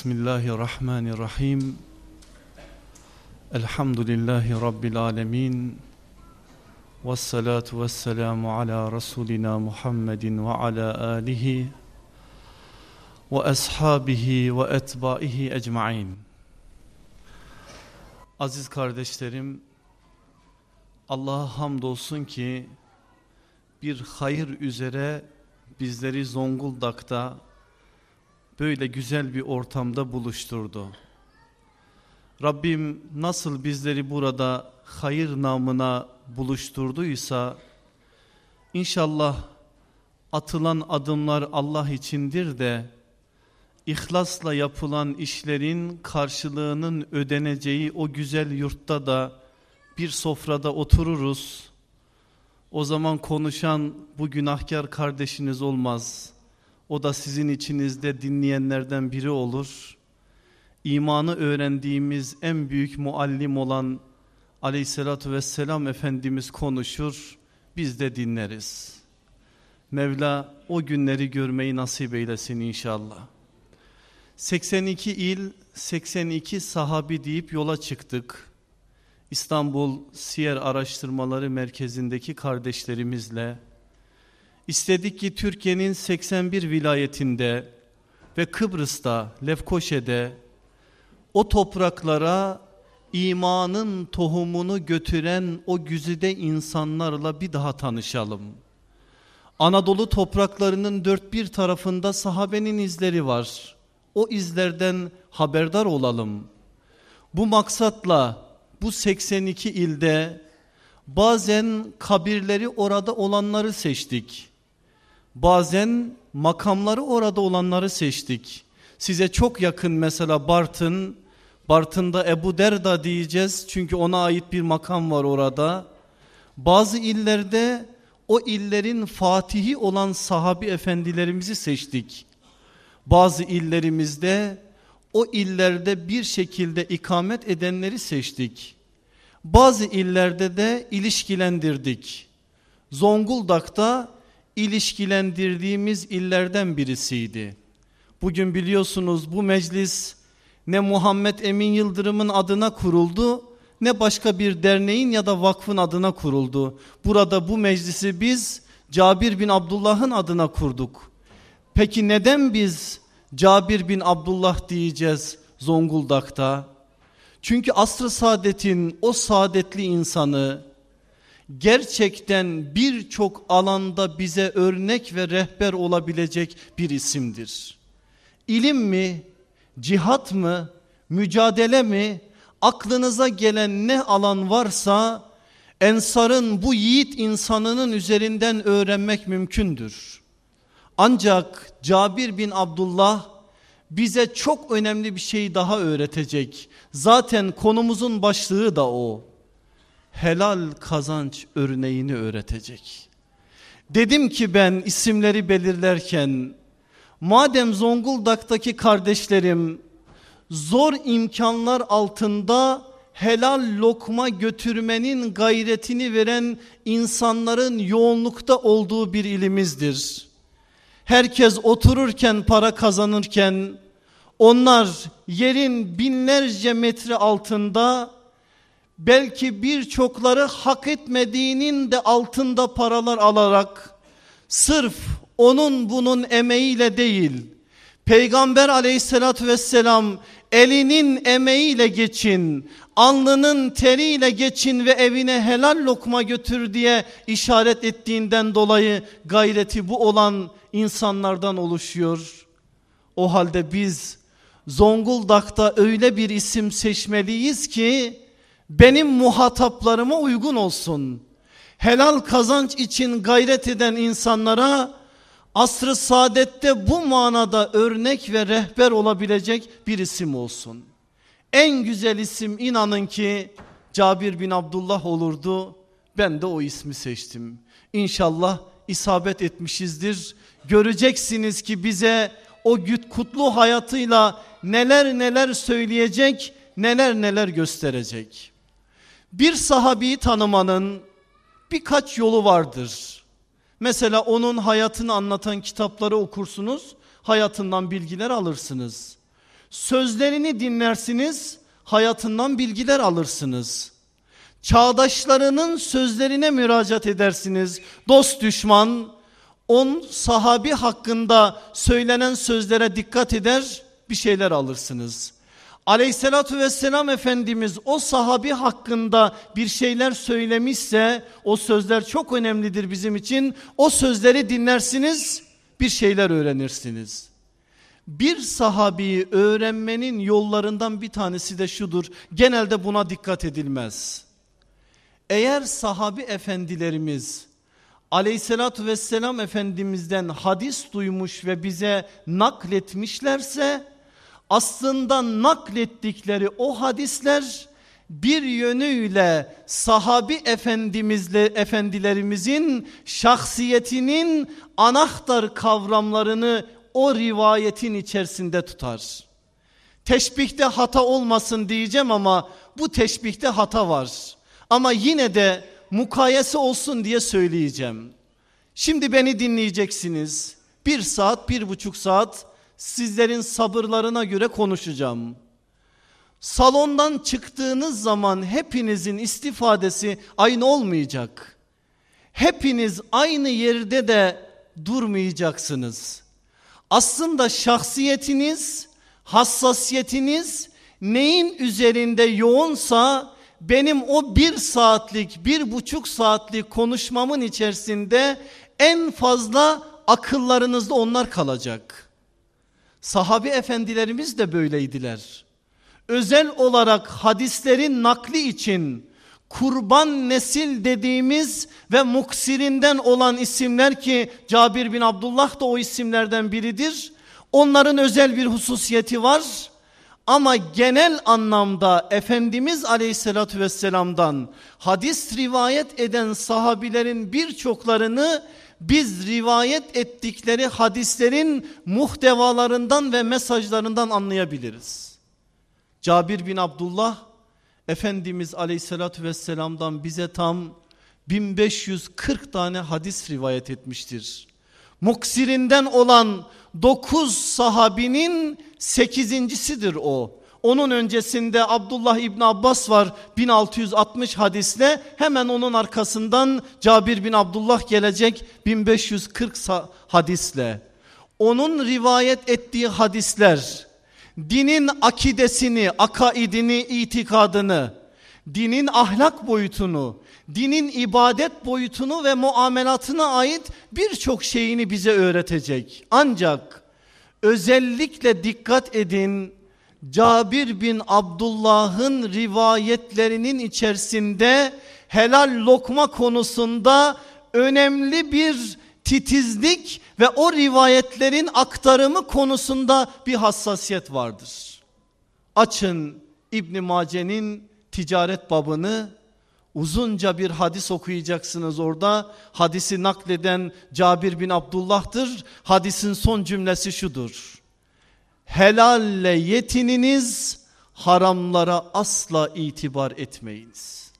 Bismillahirrahmanirrahim. Elhamdülillahi Rabbil alemin. Vessalatu vesselamu ala Resulina Muhammedin ve ala alihi ve ashabihi ve etbaihi ecmain. Aziz kardeşlerim, Allah'a hamdolsun ki bir hayır üzere bizleri Zonguldak'ta böyle güzel bir ortamda buluşturdu. Rabbim nasıl bizleri burada hayır namına buluşturduysa inşallah atılan adımlar Allah içindir de ihlasla yapılan işlerin karşılığının ödeneceği o güzel yurtta da bir sofrada otururuz. O zaman konuşan bu günahkar kardeşiniz olmaz. O da sizin içinizde dinleyenlerden biri olur. İmanı öğrendiğimiz en büyük muallim olan aleyhissalatü vesselam Efendimiz konuşur. Biz de dinleriz. Mevla o günleri görmeyi nasip eylesin inşallah. 82 il, 82 sahabi deyip yola çıktık. İstanbul Siyer Araştırmaları Merkezi'ndeki kardeşlerimizle İstedik ki Türkiye'nin 81 vilayetinde ve Kıbrıs'ta, Lefkoşe'de o topraklara imanın tohumunu götüren o güzide insanlarla bir daha tanışalım. Anadolu topraklarının dört bir tarafında sahabenin izleri var. O izlerden haberdar olalım. Bu maksatla bu 82 ilde bazen kabirleri orada olanları seçtik. Bazen makamları orada olanları seçtik. Size çok yakın mesela Bartın, Bartın'da Ebu Derda diyeceğiz çünkü ona ait bir makam var orada. Bazı illerde o illerin fatihi olan sahabi efendilerimizi seçtik. Bazı illerimizde o illerde bir şekilde ikamet edenleri seçtik. Bazı illerde de ilişkilendirdik. Zonguldak'ta ilişkilendirdiğimiz illerden birisiydi. Bugün biliyorsunuz bu meclis ne Muhammed Emin Yıldırım'ın adına kuruldu ne başka bir derneğin ya da vakfın adına kuruldu. Burada bu meclisi biz Cabir bin Abdullah'ın adına kurduk. Peki neden biz Cabir bin Abdullah diyeceğiz Zonguldak'ta? Çünkü asr-ı saadetin o saadetli insanı gerçekten birçok alanda bize örnek ve rehber olabilecek bir isimdir. İlim mi, cihat mı, mücadele mi, aklınıza gelen ne alan varsa Ensar'ın bu yiğit insanının üzerinden öğrenmek mümkündür. Ancak Cabir bin Abdullah bize çok önemli bir şey daha öğretecek. Zaten konumuzun başlığı da o helal kazanç örneğini öğretecek. Dedim ki ben isimleri belirlerken madem Zonguldak'taki kardeşlerim zor imkanlar altında helal lokma götürmenin gayretini veren insanların yoğunlukta olduğu bir ilimizdir. Herkes otururken para kazanırken onlar yerin binlerce metre altında belki birçokları hak etmediğinin de altında paralar alarak sırf onun bunun emeğiyle değil Peygamber aleyhissalatü vesselam elinin emeğiyle geçin alnının teriyle geçin ve evine helal lokma götür diye işaret ettiğinden dolayı gayreti bu olan insanlardan oluşuyor. O halde biz Zonguldak'ta öyle bir isim seçmeliyiz ki benim muhataplarıma uygun olsun. Helal kazanç için gayret eden insanlara asrı saadette bu manada örnek ve rehber olabilecek bir isim olsun. En güzel isim inanın ki Cabir bin Abdullah olurdu. Ben de o ismi seçtim. İnşallah isabet etmişizdir. Göreceksiniz ki bize o kutlu hayatıyla neler neler söyleyecek, neler neler gösterecek. Bir sahabeyi tanımanın birkaç yolu vardır. Mesela onun hayatını anlatan kitapları okursunuz, hayatından bilgiler alırsınız. Sözlerini dinlersiniz, hayatından bilgiler alırsınız. Çağdaşlarının sözlerine müracaat edersiniz. Dost düşman, on sahabi hakkında söylenen sözlere dikkat eder, bir şeyler alırsınız. Aleyhissalatü vesselam Efendimiz o sahabi hakkında bir şeyler söylemişse o sözler çok önemlidir bizim için. O sözleri dinlersiniz bir şeyler öğrenirsiniz. Bir sahabiyi öğrenmenin yollarından bir tanesi de şudur. Genelde buna dikkat edilmez. Eğer sahabi efendilerimiz aleyhissalatü vesselam efendimizden hadis duymuş ve bize nakletmişlerse aslında naklettikleri o hadisler bir yönüyle sahabi efendimizle efendilerimizin şahsiyetinin anahtar kavramlarını o rivayetin içerisinde tutar. Teşbihte hata olmasın diyeceğim ama bu teşbihte hata var. Ama yine de mukayese olsun diye söyleyeceğim. Şimdi beni dinleyeceksiniz. Bir saat, bir buçuk saat sizlerin sabırlarına göre konuşacağım. Salondan çıktığınız zaman hepinizin istifadesi aynı olmayacak. Hepiniz aynı yerde de durmayacaksınız. Aslında şahsiyetiniz, hassasiyetiniz neyin üzerinde yoğunsa benim o bir saatlik, bir buçuk saatlik konuşmamın içerisinde en fazla akıllarınızda onlar kalacak. Sahabi efendilerimiz de böyleydiler. Özel olarak hadislerin nakli için kurban nesil dediğimiz ve muksirinden olan isimler ki Cabir bin Abdullah da o isimlerden biridir. Onların özel bir hususiyeti var. Ama genel anlamda Efendimiz Aleyhisselatü Vesselam'dan hadis rivayet eden sahabilerin birçoklarını biz rivayet ettikleri hadislerin muhtevalarından ve mesajlarından anlayabiliriz. Cabir bin Abdullah Efendimiz Aleyhisselatü Vesselam'dan bize tam 1540 tane hadis rivayet etmiştir. Muksirinden olan 9 sahabinin 8.sidir o. Onun öncesinde Abdullah İbni Abbas var 1660 hadisle hemen onun arkasından Cabir bin Abdullah gelecek 1540 hadisle. Onun rivayet ettiği hadisler dinin akidesini, akaidini, itikadını, dinin ahlak boyutunu, dinin ibadet boyutunu ve muamelatına ait birçok şeyini bize öğretecek. Ancak özellikle dikkat edin Cabir bin Abdullah'ın rivayetlerinin içerisinde helal lokma konusunda önemli bir titizlik ve o rivayetlerin aktarımı konusunda bir hassasiyet vardır. Açın İbn Mace'nin ticaret babını uzunca bir hadis okuyacaksınız orada. Hadisi nakleden Cabir bin Abdullah'tır. Hadisin son cümlesi şudur. Helalle yetininiz, haramlara asla itibar etmeyiniz.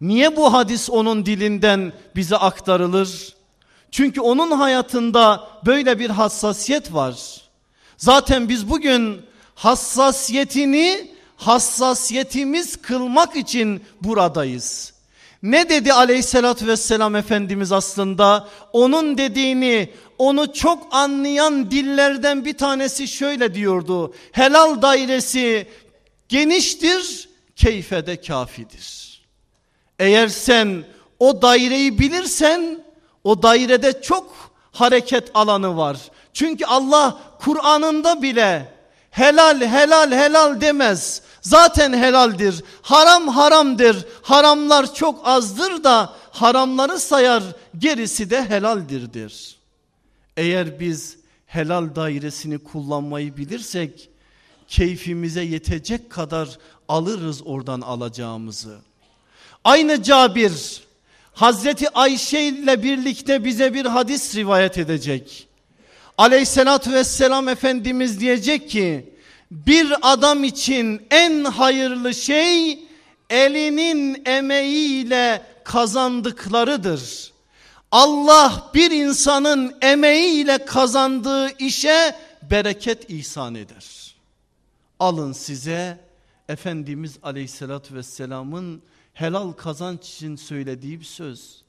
Niye bu hadis onun dilinden bize aktarılır? Çünkü onun hayatında böyle bir hassasiyet var. Zaten biz bugün hassasiyetini hassasiyetimiz kılmak için buradayız. Ne dedi aleyhissalatü vesselam Efendimiz aslında? Onun dediğini onu çok anlayan dillerden bir tanesi şöyle diyordu. Helal dairesi geniştir, keyfede kafidir. Eğer sen o daireyi bilirsen o dairede çok hareket alanı var. Çünkü Allah Kur'an'ında bile helal helal helal demez. Zaten helaldir. Haram haramdır. Haramlar çok azdır da haramları sayar gerisi de helaldirdir. Eğer biz helal dairesini kullanmayı bilirsek keyfimize yetecek kadar alırız oradan alacağımızı. Aynı Cabir Hazreti Ayşe ile birlikte bize bir hadis rivayet edecek. Aleyhissalatü vesselam Efendimiz diyecek ki bir adam için en hayırlı şey elinin emeğiyle kazandıklarıdır. Allah bir insanın emeğiyle kazandığı işe bereket ihsan eder. alın size Efendimiz Aleyhisselatü Vesselam'ın helal kazanç için söylediği bir söz.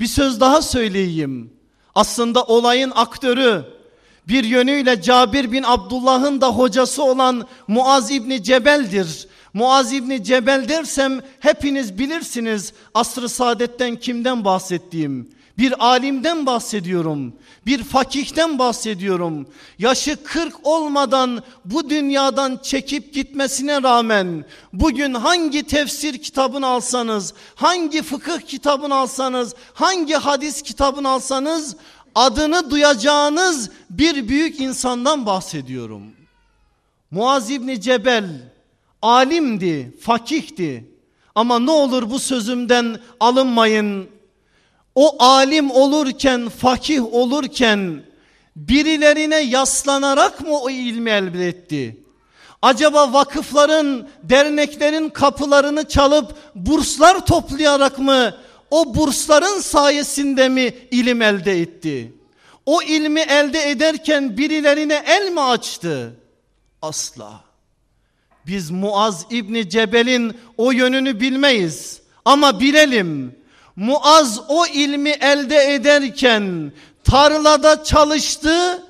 Bir söz daha söyleyeyim. Aslında olayın aktörü bir yönüyle Cabir bin Abdullah'ın da hocası olan Muaz İbni Cebel'dir. Muaz İbni Cebel dersem hepiniz bilirsiniz asr-ı saadetten kimden bahsettiğim. Bir alimden bahsediyorum. Bir fakihten bahsediyorum. Yaşı 40 olmadan bu dünyadan çekip gitmesine rağmen bugün hangi tefsir kitabını alsanız, hangi fıkıh kitabını alsanız, hangi hadis kitabını alsanız adını duyacağınız bir büyük insandan bahsediyorum. Muaz İbni Cebel alimdi, fakihti. Ama ne olur bu sözümden alınmayın. O alim olurken, fakih olurken birilerine yaslanarak mı o ilmi elde etti? Acaba vakıfların, derneklerin kapılarını çalıp burslar toplayarak mı o bursların sayesinde mi ilim elde etti? O ilmi elde ederken birilerine el mi açtı? Asla. Biz Muaz İbni Cebel'in o yönünü bilmeyiz ama bilelim. Muaz o ilmi elde ederken tarlada çalıştı,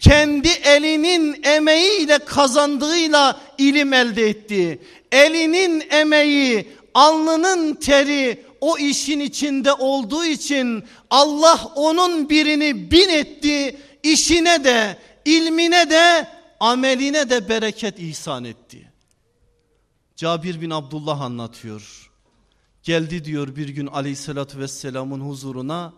kendi elinin emeğiyle kazandığıyla ilim elde etti. Elinin emeği, alnının teri o işin içinde olduğu için Allah onun birini bin etti. işine de, ilmine de, ameline de bereket ihsan etti. Cabir bin Abdullah anlatıyor. Geldi diyor bir gün aleyhissalatü vesselamın huzuruna.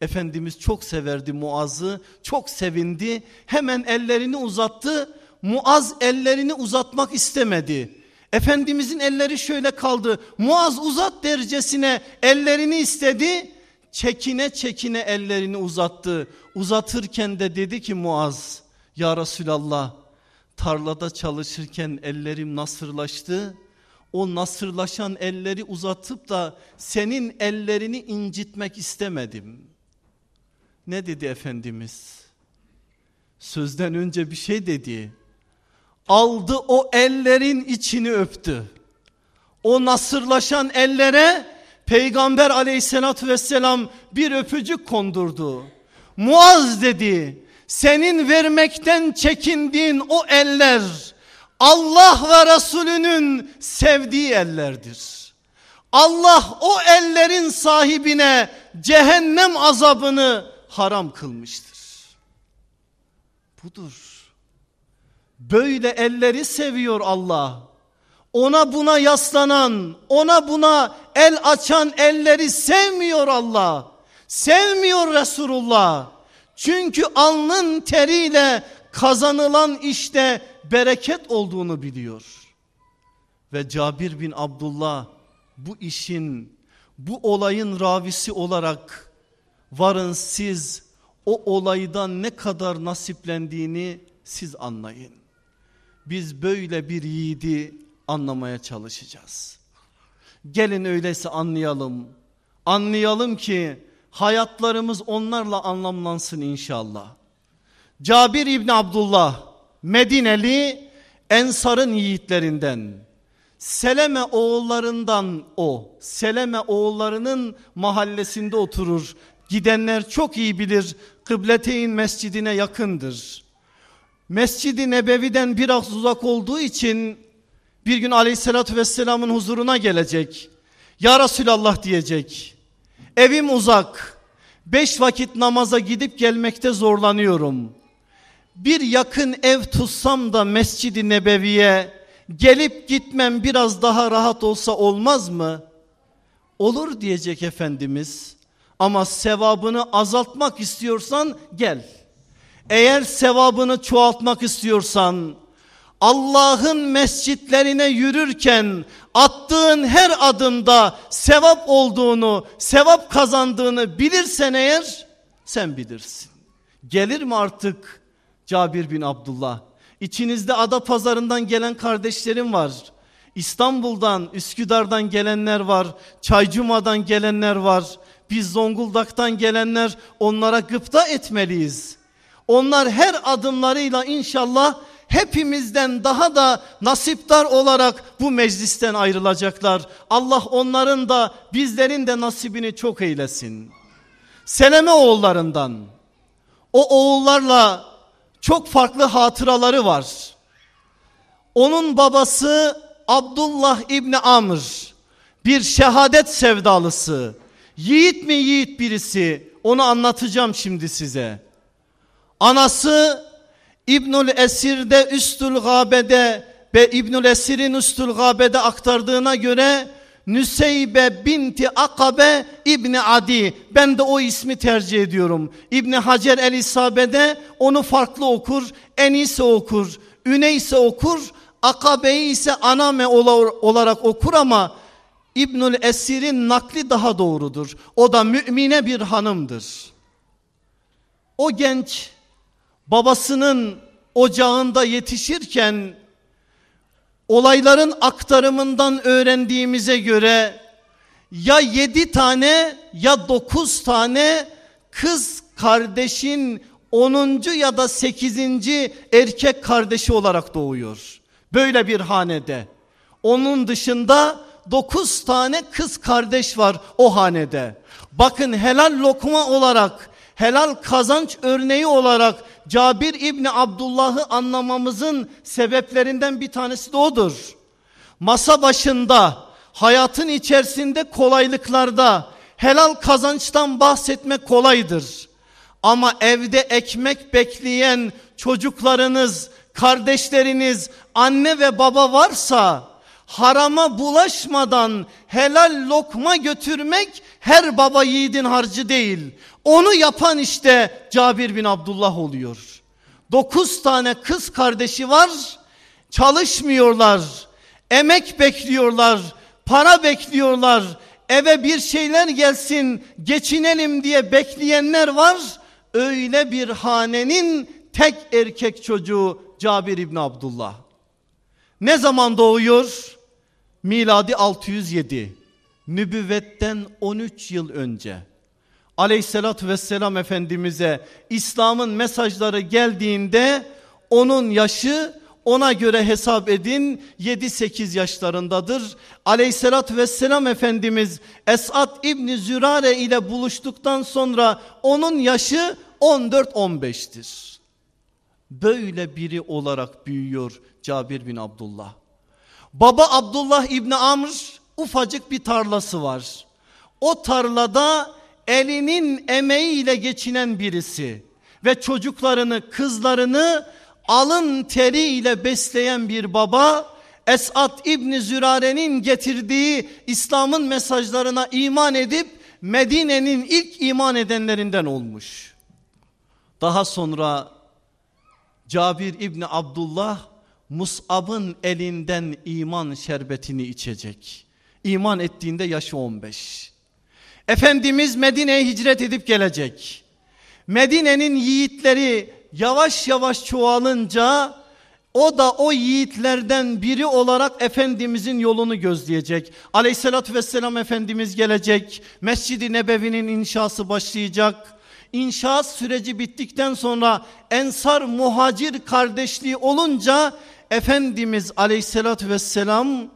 Efendimiz çok severdi Muaz'ı, çok sevindi. Hemen ellerini uzattı. Muaz ellerini uzatmak istemedi. Efendimizin elleri şöyle kaldı. Muaz uzat derecesine ellerini istedi. Çekine çekine ellerini uzattı. Uzatırken de dedi ki Muaz ya Resulallah tarlada çalışırken ellerim nasırlaştı. O nasırlaşan elleri uzatıp da senin ellerini incitmek istemedim. Ne dedi Efendimiz? Sözden önce bir şey dedi aldı o ellerin içini öptü. O nasırlaşan ellere peygamber aleyhissalatü vesselam bir öpücük kondurdu. Muaz dedi senin vermekten çekindiğin o eller Allah ve Resulünün sevdiği ellerdir. Allah o ellerin sahibine cehennem azabını haram kılmıştır. Budur. Böyle elleri seviyor Allah. Ona buna yaslanan, ona buna el açan elleri sevmiyor Allah. Sevmiyor Resulullah. Çünkü alnın teriyle kazanılan işte bereket olduğunu biliyor. Ve Cabir bin Abdullah bu işin, bu olayın ravisi olarak varın siz o olaydan ne kadar nasiplendiğini siz anlayın. Biz böyle bir yiğidi anlamaya çalışacağız. Gelin öyleyse anlayalım. Anlayalım ki hayatlarımız onlarla anlamlansın inşallah. Cabir İbni Abdullah Medineli Ensar'ın yiğitlerinden. Seleme oğullarından o. Seleme oğullarının mahallesinde oturur. Gidenler çok iyi bilir. Kıbleteyn mescidine yakındır. Mescidi Nebevi'den biraz uzak olduğu için bir gün aleyhissalatü vesselamın huzuruna gelecek. Ya Resulallah diyecek. Evim uzak. Beş vakit namaza gidip gelmekte zorlanıyorum. Bir yakın ev tutsam da Mescidi Nebevi'ye gelip gitmem biraz daha rahat olsa olmaz mı? Olur diyecek Efendimiz. Ama sevabını azaltmak istiyorsan gel. Eğer sevabını çoğaltmak istiyorsan Allah'ın mescitlerine yürürken attığın her adımda sevap olduğunu, sevap kazandığını bilirsen eğer sen bilirsin. Gelir mi artık Cabir bin Abdullah? İçinizde ada pazarından gelen kardeşlerim var. İstanbul'dan, Üsküdar'dan gelenler var. Çaycuma'dan gelenler var. Biz Zonguldak'tan gelenler onlara gıpta etmeliyiz. Onlar her adımlarıyla inşallah hepimizden daha da nasiptar olarak bu meclisten ayrılacaklar. Allah onların da bizlerin de nasibini çok eylesin. Seleme oğullarından o oğullarla çok farklı hatıraları var. Onun babası Abdullah İbni Amr bir şehadet sevdalısı. Yiğit mi yiğit birisi onu anlatacağım şimdi size. Anası İbnül Esir'de Üstül Gabe'de ve İbnül Esir'in Üstül Gabe'de aktardığına göre Nüseybe binti Akabe İbni Adi. Ben de o ismi tercih ediyorum. İbni Hacer el İsabe'de onu farklı okur. Enise okur. Üneyse okur. Akabe'yi ise Aname olarak okur ama İbnül Esir'in nakli daha doğrudur. O da mümine bir hanımdır. O genç babasının ocağında yetişirken olayların aktarımından öğrendiğimize göre ya yedi tane ya dokuz tane kız kardeşin onuncu ya da sekizinci erkek kardeşi olarak doğuyor. Böyle bir hanede. Onun dışında dokuz tane kız kardeş var o hanede. Bakın helal lokma olarak helal kazanç örneği olarak Cabir İbni Abdullah'ı anlamamızın sebeplerinden bir tanesi de odur. Masa başında hayatın içerisinde kolaylıklarda helal kazançtan bahsetmek kolaydır. Ama evde ekmek bekleyen çocuklarınız, kardeşleriniz, anne ve baba varsa harama bulaşmadan helal lokma götürmek her baba yiğidin harcı değil. Onu yapan işte Cabir bin Abdullah oluyor. Dokuz tane kız kardeşi var çalışmıyorlar emek bekliyorlar para bekliyorlar eve bir şeyler gelsin geçinelim diye bekleyenler var. Öyle bir hanenin tek erkek çocuğu Cabir İbni Abdullah. Ne zaman doğuyor? Miladi 607. Nübüvvetten 13 yıl önce. Aleyhissalatü vesselam Efendimiz'e İslam'ın mesajları geldiğinde onun yaşı ona göre hesap edin 7-8 yaşlarındadır. Aleyhissalatü vesselam Efendimiz Esad İbni Zürare ile buluştuktan sonra onun yaşı 14-15'tir. Böyle biri olarak büyüyor Cabir bin Abdullah. Baba Abdullah İbni Amr ufacık bir tarlası var. O tarlada elinin emeğiyle geçinen birisi ve çocuklarını kızlarını alın teriyle besleyen bir baba Esat İbni Zürare'nin getirdiği İslam'ın mesajlarına iman edip Medine'nin ilk iman edenlerinden olmuş. Daha sonra Cabir İbni Abdullah Mus'ab'ın elinden iman şerbetini içecek. İman ettiğinde yaşı 15. Efendimiz Medine'ye hicret edip gelecek. Medine'nin yiğitleri yavaş yavaş çoğalınca o da o yiğitlerden biri olarak Efendimizin yolunu gözleyecek. Aleyhissalatü vesselam Efendimiz gelecek. Mescid-i Nebevi'nin inşası başlayacak. İnşaat süreci bittikten sonra Ensar muhacir kardeşliği olunca Efendimiz aleyhissalatü vesselam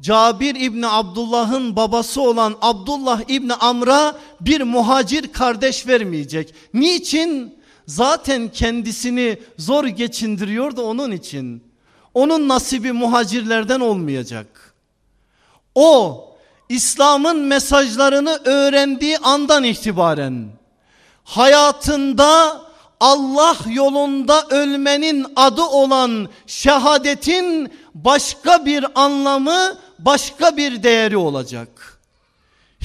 Cabir İbni Abdullah'ın babası olan Abdullah İbni Amr'a bir muhacir kardeş vermeyecek. Niçin? Zaten kendisini zor geçindiriyordu onun için. Onun nasibi muhacirlerden olmayacak. O İslam'ın mesajlarını öğrendiği andan itibaren hayatında Allah yolunda ölmenin adı olan şehadetin başka bir anlamı, başka bir değeri olacak.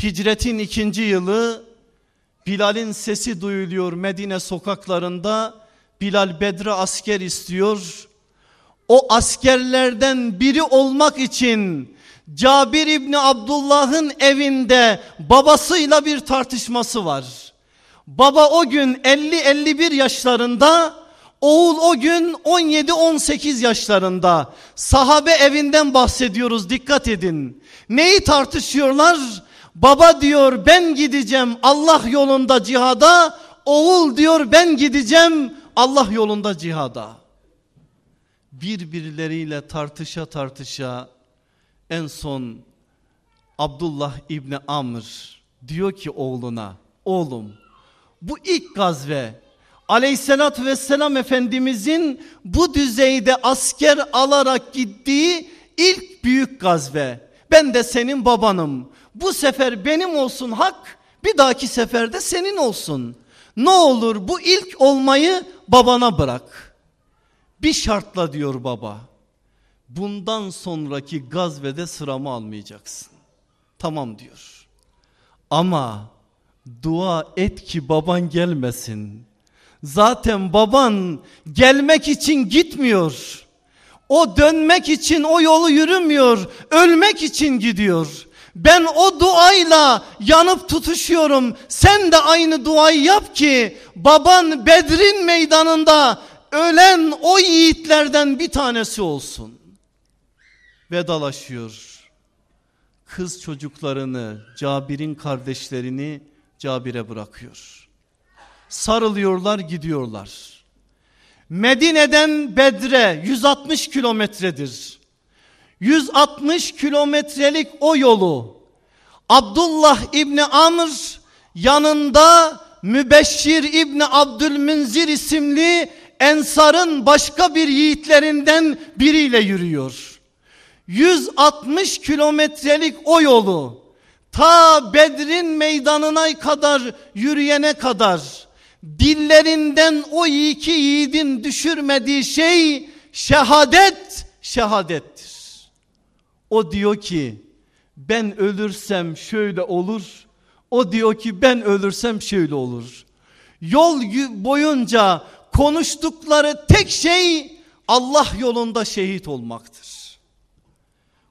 Hicretin ikinci yılı Bilal'in sesi duyuluyor Medine sokaklarında. Bilal Bedre asker istiyor. O askerlerden biri olmak için Cabir İbni Abdullah'ın evinde babasıyla bir tartışması var. Baba o gün 50-51 yaşlarında, oğul o gün 17-18 yaşlarında. Sahabe evinden bahsediyoruz dikkat edin. Neyi tartışıyorlar? Baba diyor ben gideceğim Allah yolunda cihada. Oğul diyor ben gideceğim Allah yolunda cihada. birbirleriyle tartışa tartışa en son Abdullah İbni Amr diyor ki oğluna oğlum bu ilk gazve aleyhissalatü vesselam efendimizin bu düzeyde asker alarak gittiği ilk büyük gazve. Ben de senin babanım. Bu sefer benim olsun hak bir dahaki seferde senin olsun. Ne olur bu ilk olmayı babana bırak. Bir şartla diyor baba. Bundan sonraki gazvede sıramı almayacaksın. Tamam diyor. Ama dua et ki baban gelmesin. Zaten baban gelmek için gitmiyor. O dönmek için o yolu yürümüyor. Ölmek için gidiyor. Ben o duayla yanıp tutuşuyorum. Sen de aynı duayı yap ki baban Bedrin meydanında ölen o yiğitlerden bir tanesi olsun. Vedalaşıyor. Kız çocuklarını, Cabir'in kardeşlerini Cabir'e bırakıyor. Sarılıyorlar gidiyorlar. Medine'den Bedre 160 kilometredir. 160 kilometrelik o yolu Abdullah İbni Amr yanında Mübeşşir İbni Abdülmünzir isimli Ensar'ın başka bir yiğitlerinden biriyle yürüyor. 160 kilometrelik o yolu ta Bedrin meydanına kadar yürüyene kadar dillerinden o iki yiğidin düşürmediği şey şehadet şehadettir. O diyor ki ben ölürsem şöyle olur. O diyor ki ben ölürsem şöyle olur. Yol boyunca konuştukları tek şey Allah yolunda şehit olmaktır.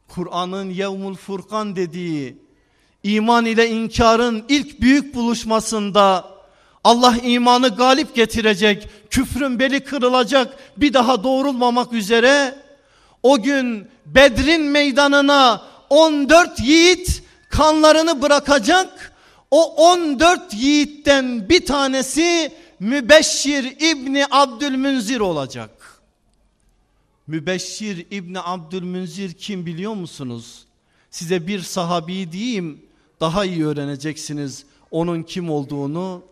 Kur'an'ın Yevmul Furkan dediği iman ile inkarın ilk büyük buluşmasında Allah imanı galip getirecek, küfrün beli kırılacak, bir daha doğrulmamak üzere o gün Bedrin meydanına 14 yiğit kanlarını bırakacak. O 14 yiğitten bir tanesi Mübeşşir İbni Abdülmünzir olacak. Mübeşşir İbni Abdülmünzir kim biliyor musunuz? Size bir sahabi diyeyim daha iyi öğreneceksiniz onun kim olduğunu.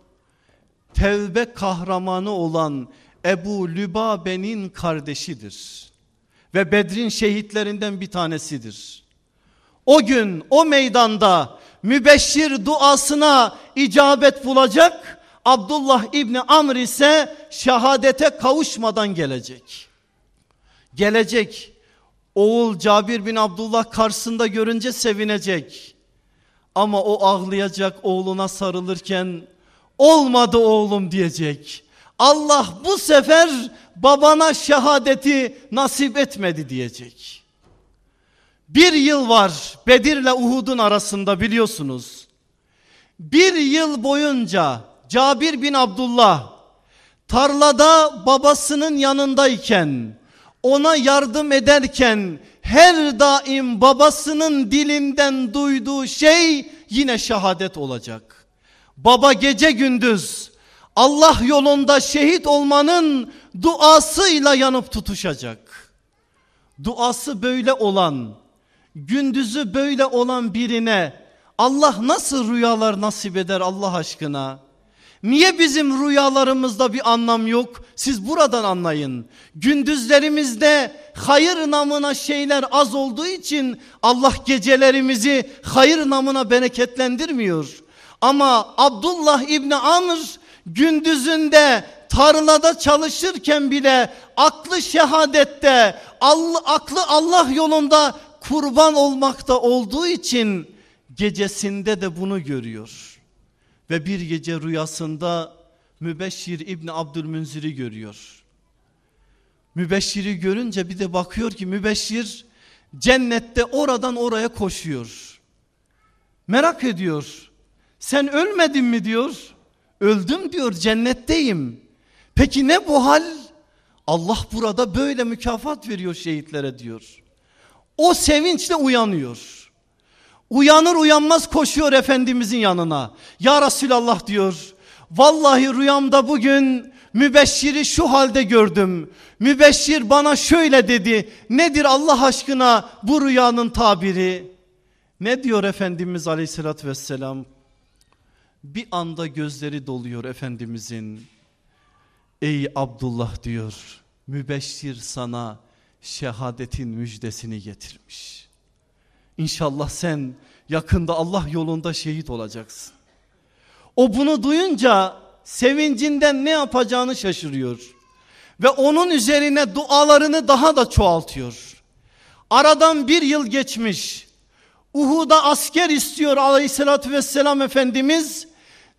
Tevbe kahramanı olan Ebu Lübabe'nin kardeşidir ve Bedrin şehitlerinden bir tanesidir. O gün o meydanda mübeşşir duasına icabet bulacak. Abdullah İbni Amr ise şehadete kavuşmadan gelecek. Gelecek. Oğul Cabir bin Abdullah karşısında görünce sevinecek. Ama o ağlayacak oğluna sarılırken olmadı oğlum diyecek. Allah bu sefer babana şehadeti nasip etmedi diyecek. Bir yıl var Bedir'le Uhud'un arasında biliyorsunuz. Bir yıl boyunca Cabir bin Abdullah tarlada babasının yanındayken ona yardım ederken her daim babasının dilinden duyduğu şey yine şehadet olacak. Baba gece gündüz Allah yolunda şehit olmanın duasıyla yanıp tutuşacak. Duası böyle olan, gündüzü böyle olan birine Allah nasıl rüyalar nasip eder Allah aşkına? Niye bizim rüyalarımızda bir anlam yok? Siz buradan anlayın. Gündüzlerimizde hayır namına şeyler az olduğu için Allah gecelerimizi hayır namına bereketlendirmiyor. Ama Abdullah İbni Amr gündüzünde tarlada çalışırken bile aklı şehadette, aklı Allah yolunda kurban olmakta olduğu için gecesinde de bunu görüyor. Ve bir gece rüyasında Mübeşşir İbni Abdülmünzir'i görüyor. Mübeşşir'i görünce bir de bakıyor ki Mübeşşir cennette oradan oraya koşuyor. Merak ediyor. Sen ölmedin mi diyor. Öldüm diyor cennetteyim. Peki ne bu hal? Allah burada böyle mükafat veriyor şehitlere diyor. O sevinçle uyanıyor. Uyanır uyanmaz koşuyor Efendimizin yanına. Ya Resulallah diyor. Vallahi rüyamda bugün mübeşşiri şu halde gördüm. Mübeşşir bana şöyle dedi. Nedir Allah aşkına bu rüyanın tabiri? Ne diyor Efendimiz aleyhissalatü vesselam? Bir anda gözleri doluyor Efendimizin. Ey Abdullah diyor mübeşşir sana şehadetin müjdesini getirmiş. İnşallah sen yakında Allah yolunda şehit olacaksın. O bunu duyunca sevincinden ne yapacağını şaşırıyor. Ve onun üzerine dualarını daha da çoğaltıyor. Aradan bir yıl geçmiş. Uhud'a asker istiyor aleyhissalatü vesselam Efendimiz.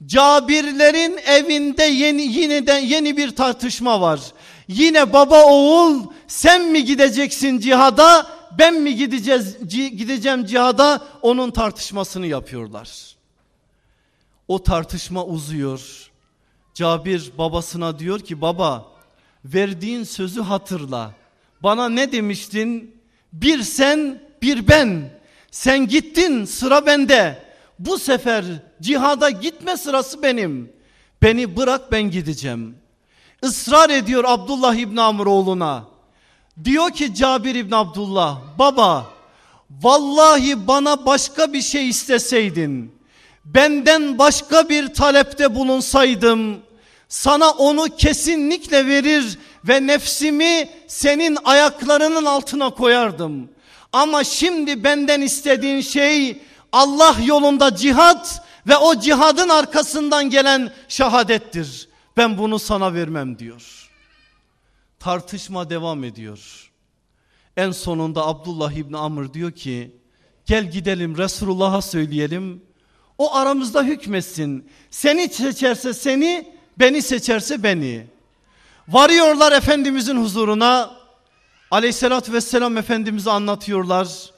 Cabirlerin evinde yeni, yeniden yeni bir tartışma var. Yine baba oğul sen mi gideceksin cihada ben mi gideceğiz gideceğim cihada onun tartışmasını yapıyorlar. O tartışma uzuyor. Cabir babasına diyor ki baba verdiğin sözü hatırla. Bana ne demiştin? Bir sen bir ben. Sen gittin sıra bende. Bu sefer cihada gitme sırası benim. Beni bırak ben gideceğim. Israr ediyor Abdullah İbni Amr oğluna. Diyor ki Cabir İbni Abdullah baba vallahi bana başka bir şey isteseydin benden başka bir talepte bulunsaydım sana onu kesinlikle verir ve nefsimi senin ayaklarının altına koyardım. Ama şimdi benden istediğin şey Allah yolunda cihat ve o cihadın arkasından gelen şehadettir. Ben bunu sana vermem diyor. Tartışma devam ediyor. En sonunda Abdullah İbni Amr diyor ki gel gidelim Resulullah'a söyleyelim. O aramızda hükmetsin. Seni seçerse seni, beni seçerse beni. Varıyorlar Efendimizin huzuruna. Aleyhissalatü vesselam Efendimiz'e anlatıyorlar.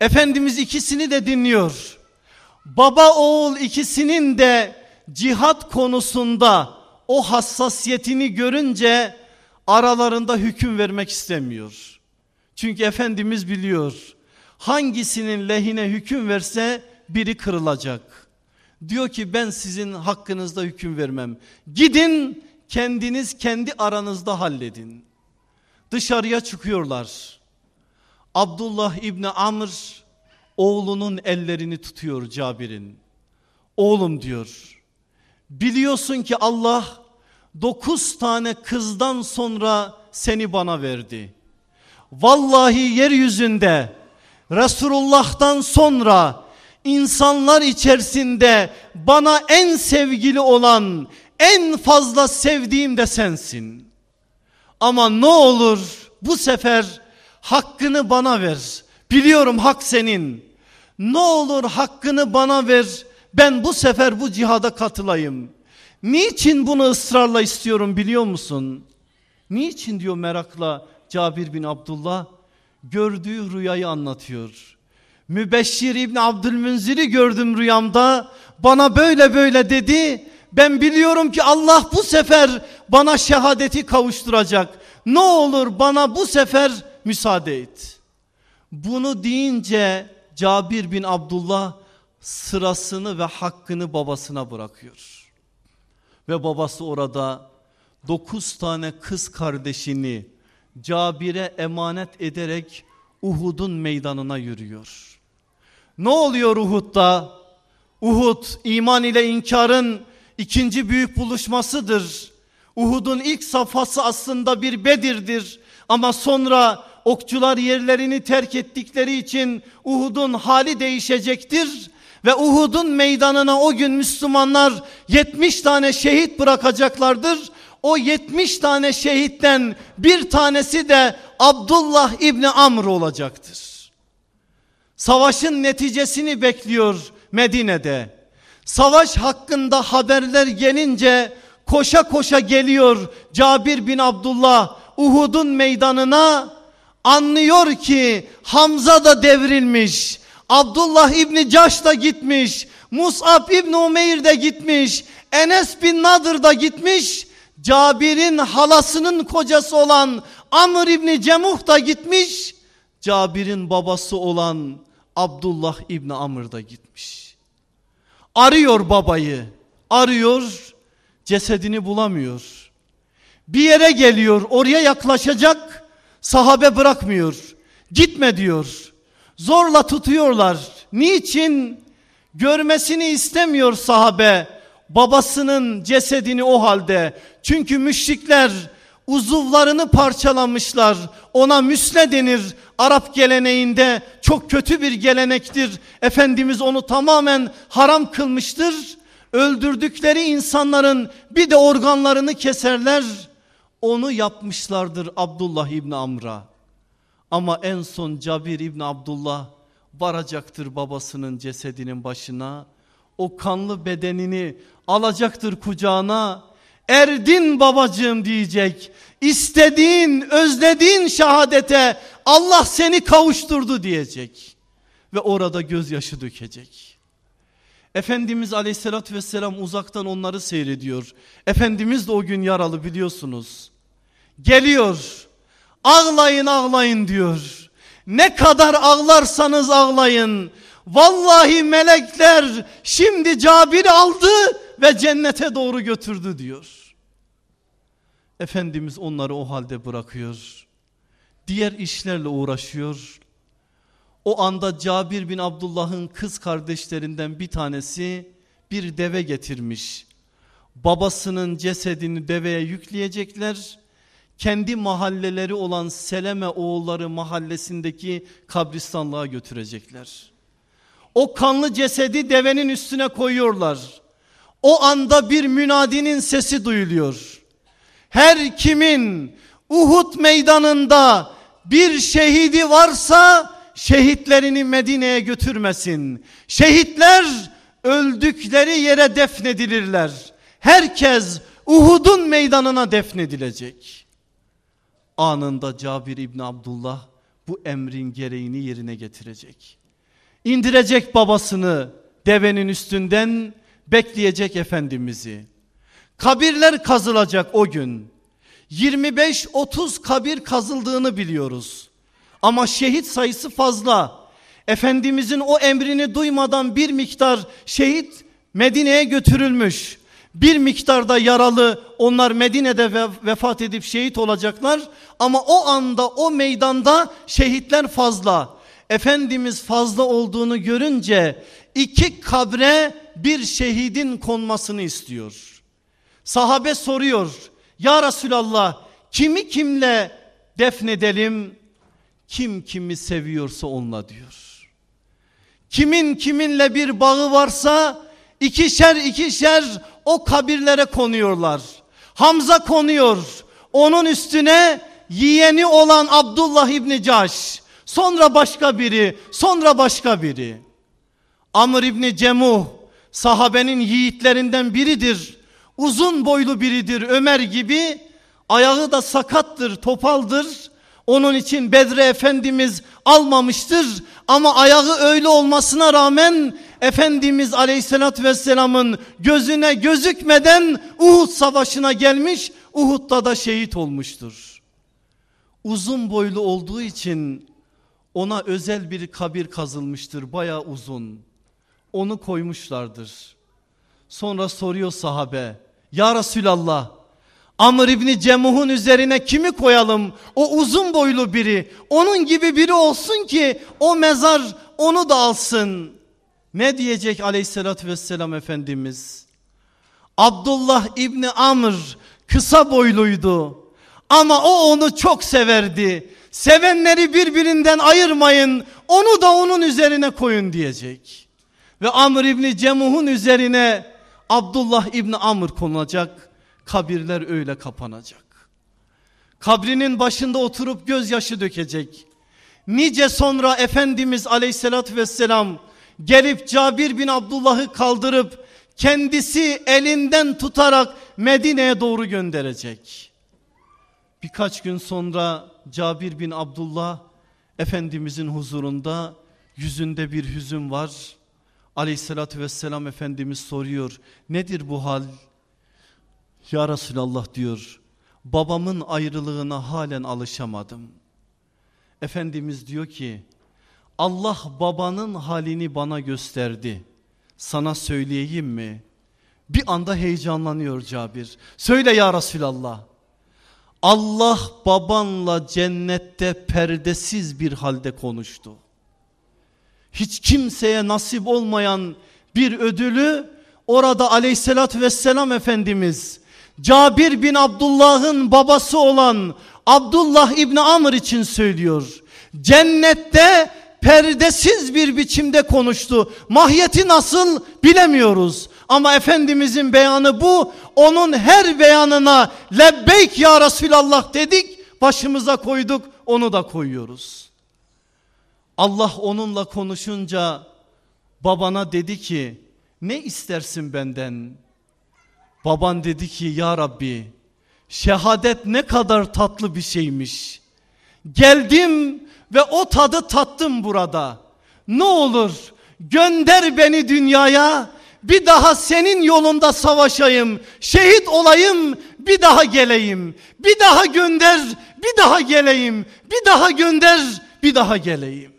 Efendimiz ikisini de dinliyor. Baba oğul ikisinin de cihat konusunda o hassasiyetini görünce aralarında hüküm vermek istemiyor. Çünkü Efendimiz biliyor hangisinin lehine hüküm verse biri kırılacak. Diyor ki ben sizin hakkınızda hüküm vermem. Gidin kendiniz kendi aranızda halledin. Dışarıya çıkıyorlar. Abdullah İbni Amr oğlunun ellerini tutuyor Cabir'in. Oğlum diyor biliyorsun ki Allah dokuz tane kızdan sonra seni bana verdi. Vallahi yeryüzünde Resulullah'tan sonra insanlar içerisinde bana en sevgili olan en fazla sevdiğim de sensin. Ama ne olur bu sefer hakkını bana ver. Biliyorum hak senin. Ne olur hakkını bana ver. Ben bu sefer bu cihada katılayım. Niçin bunu ısrarla istiyorum biliyor musun? Niçin diyor merakla Cabir bin Abdullah gördüğü rüyayı anlatıyor. Mübeşşir İbni Abdülmünzir'i gördüm rüyamda. Bana böyle böyle dedi. Ben biliyorum ki Allah bu sefer bana şehadeti kavuşturacak. Ne olur bana bu sefer müsaade et. Bunu deyince Cabir bin Abdullah sırasını ve hakkını babasına bırakıyor. Ve babası orada dokuz tane kız kardeşini Cabir'e emanet ederek Uhud'un meydanına yürüyor. Ne oluyor Uhud'da? Uhud iman ile inkarın ikinci büyük buluşmasıdır. Uhud'un ilk safhası aslında bir Bedir'dir. Ama sonra okçular yerlerini terk ettikleri için Uhud'un hali değişecektir. Ve Uhud'un meydanına o gün Müslümanlar 70 tane şehit bırakacaklardır. O 70 tane şehitten bir tanesi de Abdullah İbni Amr olacaktır. Savaşın neticesini bekliyor Medine'de. Savaş hakkında haberler gelince koşa koşa geliyor Cabir bin Abdullah Uhud'un meydanına anlıyor ki Hamza da devrilmiş. Abdullah İbni Caş da gitmiş. Mus'ab İbni Umeyr de gitmiş. Enes bin Nadır da gitmiş. Cabir'in halasının kocası olan Amr İbni Cemuh da gitmiş. Cabir'in babası olan Abdullah İbni Amr da gitmiş. Arıyor babayı. Arıyor cesedini bulamıyor. Bir yere geliyor oraya yaklaşacak sahabe bırakmıyor. Gitme diyor. Zorla tutuyorlar. Niçin? Görmesini istemiyor sahabe babasının cesedini o halde. Çünkü müşrikler uzuvlarını parçalamışlar. Ona müsle denir. Arap geleneğinde çok kötü bir gelenektir. Efendimiz onu tamamen haram kılmıştır. Öldürdükleri insanların bir de organlarını keserler. Onu yapmışlardır Abdullah İbni Amr'a. Ama en son Cabir İbni Abdullah varacaktır babasının cesedinin başına. O kanlı bedenini alacaktır kucağına. Erdin babacığım diyecek. İstediğin, özlediğin şehadete Allah seni kavuşturdu diyecek. Ve orada gözyaşı dökecek. Efendimiz aleyhissalatü vesselam uzaktan onları seyrediyor. Efendimiz de o gün yaralı biliyorsunuz. Geliyor. Ağlayın ağlayın diyor. Ne kadar ağlarsanız ağlayın. Vallahi melekler şimdi Cabir'i aldı ve cennete doğru götürdü diyor. Efendimiz onları o halde bırakıyor. Diğer işlerle uğraşıyor. O anda Cabir bin Abdullah'ın kız kardeşlerinden bir tanesi bir deve getirmiş. Babasının cesedini deveye yükleyecekler. Kendi mahalleleri olan Seleme oğulları mahallesindeki kabristanlığa götürecekler. O kanlı cesedi devenin üstüne koyuyorlar. O anda bir münadinin sesi duyuluyor. Her kimin Uhud meydanında bir şehidi varsa şehitlerini Medine'ye götürmesin. Şehitler öldükleri yere defnedilirler. Herkes Uhud'un meydanına defnedilecek. Anında Cabir İbni Abdullah bu emrin gereğini yerine getirecek. İndirecek babasını devenin üstünden bekleyecek Efendimiz'i. Kabirler kazılacak o gün. 25-30 kabir kazıldığını biliyoruz. Ama şehit sayısı fazla. Efendimizin o emrini duymadan bir miktar şehit Medine'ye götürülmüş. Bir miktarda yaralı onlar Medine'de vefat edip şehit olacaklar. Ama o anda o meydanda şehitler fazla. Efendimiz fazla olduğunu görünce iki kabre bir şehidin konmasını istiyor. Sahabe soruyor ya Resulallah kimi kimle defnedelim? Kim kimi seviyorsa onunla diyor. Kimin kiminle bir bağı varsa ikişer ikişer o kabirlere konuyorlar. Hamza konuyor. Onun üstüne yeğeni olan Abdullah İbni Caş. Sonra başka biri, sonra başka biri. Amr İbni Cemuh sahabenin yiğitlerinden biridir. Uzun boylu biridir Ömer gibi. Ayağı da sakattır, topaldır. Onun için Bedre Efendimiz almamıştır. Ama ayağı öyle olmasına rağmen Efendimiz Aleyhisselatü Vesselam'ın gözüne gözükmeden Uhud Savaşı'na gelmiş. Uhud'da da şehit olmuştur. Uzun boylu olduğu için ona özel bir kabir kazılmıştır baya uzun. Onu koymuşlardır. Sonra soruyor sahabe. Ya Resulallah Amr İbni Cemuh'un üzerine kimi koyalım? O uzun boylu biri. Onun gibi biri olsun ki o mezar onu da alsın. Ne diyecek aleyhissalatü vesselam Efendimiz? Abdullah İbni Amr kısa boyluydu. Ama o onu çok severdi. Sevenleri birbirinden ayırmayın. Onu da onun üzerine koyun diyecek. Ve Amr İbni Cemuh'un üzerine Abdullah İbni Amr konulacak. Kabirler öyle kapanacak. Kabrinin başında oturup gözyaşı dökecek. Nice sonra Efendimiz aleyhissalatü vesselam gelip Cabir bin Abdullah'ı kaldırıp kendisi elinden tutarak Medine'ye doğru gönderecek. Birkaç gün sonra Cabir bin Abdullah Efendimizin huzurunda yüzünde bir hüzün var. Aleyhissalatü vesselam Efendimiz soruyor nedir bu hal? Ya Resulallah diyor babamın ayrılığına halen alışamadım. Efendimiz diyor ki Allah babanın halini bana gösterdi. Sana söyleyeyim mi? Bir anda heyecanlanıyor Cabir. Söyle ya Resulallah. Allah babanla cennette perdesiz bir halde konuştu. Hiç kimseye nasip olmayan bir ödülü orada aleyhissalatü vesselam Efendimiz Cabir bin Abdullah'ın babası olan Abdullah İbni Amr için söylüyor. Cennette perdesiz bir biçimde konuştu. Mahiyeti nasıl bilemiyoruz. Ama Efendimizin beyanı bu. Onun her beyanına lebbeyk ya Resulallah dedik. Başımıza koyduk onu da koyuyoruz. Allah onunla konuşunca babana dedi ki ne istersin benden? Baban dedi ki ya Rabbi şehadet ne kadar tatlı bir şeymiş. Geldim ve o tadı tattım burada. Ne olur gönder beni dünyaya bir daha senin yolunda savaşayım, şehit olayım, bir daha geleyim. Bir daha gönder, bir daha geleyim. Bir daha gönder, bir daha geleyim.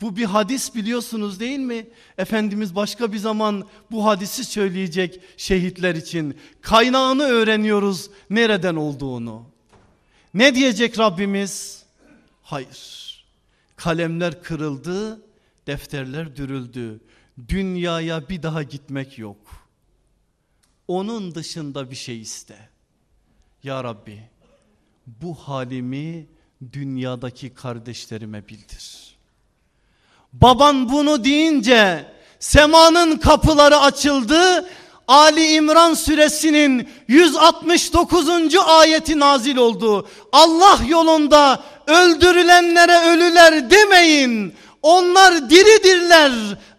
Bu bir hadis biliyorsunuz değil mi? Efendimiz başka bir zaman bu hadisi söyleyecek şehitler için. Kaynağını öğreniyoruz nereden olduğunu. Ne diyecek Rabbimiz? Hayır. Kalemler kırıldı, defterler dürüldü. Dünyaya bir daha gitmek yok. Onun dışında bir şey iste. Ya Rabbi bu halimi dünyadaki kardeşlerime bildir. Baban bunu deyince semanın kapıları açıldı. Ali İmran suresinin 169. ayeti nazil oldu. Allah yolunda öldürülenlere ölüler demeyin. Onlar diridirler.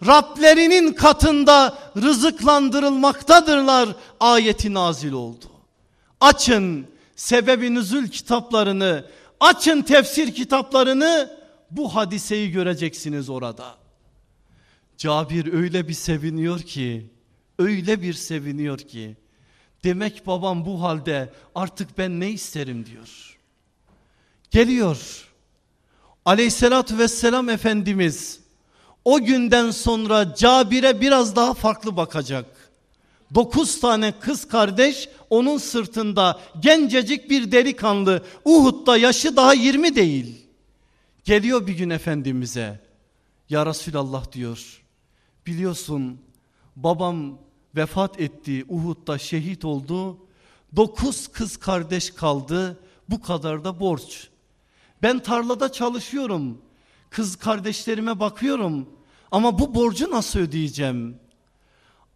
Rablerinin katında rızıklandırılmaktadırlar. Ayeti nazil oldu. Açın sebebi nüzül kitaplarını, açın tefsir kitaplarını bu hadiseyi göreceksiniz orada. Cabir öyle bir seviniyor ki, öyle bir seviniyor ki. Demek babam bu halde artık ben ne isterim diyor. Geliyor. Aleyhissalatü vesselam Efendimiz o günden sonra Cabir'e biraz daha farklı bakacak. Dokuz tane kız kardeş onun sırtında gencecik bir delikanlı Uhud'da yaşı daha yirmi değil. Geliyor bir gün Efendimiz'e ya Resulallah diyor biliyorsun babam vefat etti Uhud'da şehit oldu. Dokuz kız kardeş kaldı bu kadar da borç. Ben tarlada çalışıyorum. Kız kardeşlerime bakıyorum. Ama bu borcu nasıl ödeyeceğim?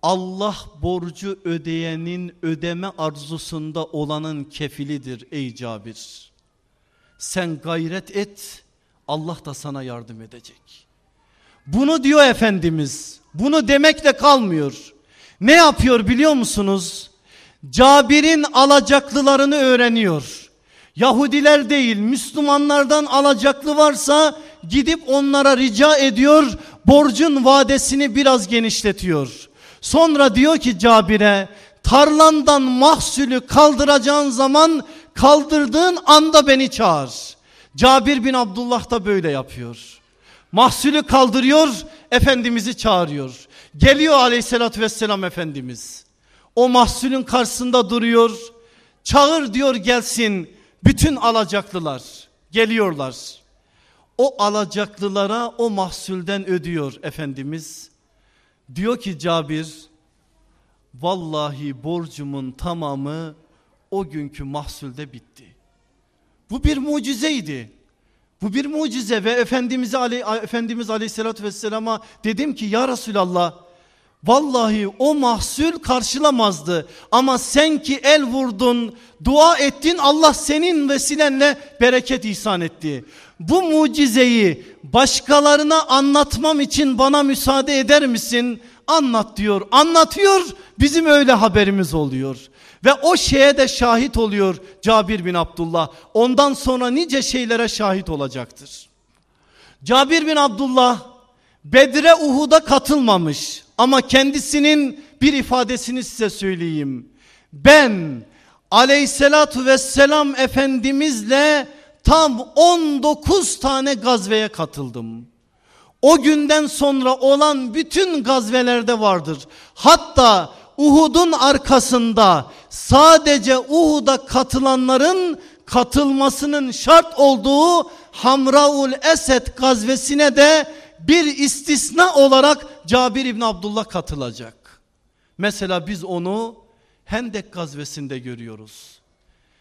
Allah borcu ödeyenin ödeme arzusunda olanın kefilidir ey Cabir. Sen gayret et Allah da sana yardım edecek. Bunu diyor Efendimiz. Bunu demekle kalmıyor. Ne yapıyor biliyor musunuz? Cabir'in alacaklılarını öğreniyor. Yahudiler değil Müslümanlardan alacaklı varsa gidip onlara rica ediyor. Borcun vadesini biraz genişletiyor. Sonra diyor ki Cabir'e tarlandan mahsulü kaldıracağın zaman kaldırdığın anda beni çağır. Cabir bin Abdullah da böyle yapıyor. Mahsulü kaldırıyor Efendimiz'i çağırıyor. Geliyor aleyhissalatü vesselam Efendimiz. O mahsulün karşısında duruyor. Çağır diyor gelsin bütün alacaklılar geliyorlar. O alacaklılara o mahsulden ödüyor Efendimiz. Diyor ki Cabir vallahi borcumun tamamı o günkü mahsulde bitti. Bu bir mucizeydi. Bu bir mucize ve Efendimiz, Ale, Efendimiz Aleyhisselatü Vesselam'a dedim ki ya Resulallah Vallahi o mahsul karşılamazdı. Ama sen ki el vurdun, dua ettin Allah senin vesilenle bereket ihsan etti. Bu mucizeyi başkalarına anlatmam için bana müsaade eder misin? Anlat diyor. Anlatıyor bizim öyle haberimiz oluyor. Ve o şeye de şahit oluyor Cabir bin Abdullah. Ondan sonra nice şeylere şahit olacaktır. Cabir bin Abdullah Bedre Uhud'a katılmamış. Ama kendisinin bir ifadesini size söyleyeyim. Ben aleyhissalatu vesselam efendimizle tam 19 tane gazveye katıldım. O günden sonra olan bütün gazvelerde vardır. Hatta Uhud'un arkasında sadece Uhud'a katılanların katılmasının şart olduğu Hamraul Esed gazvesine de bir istisna olarak Cabir İbni Abdullah katılacak. Mesela biz onu Hendek gazvesinde görüyoruz.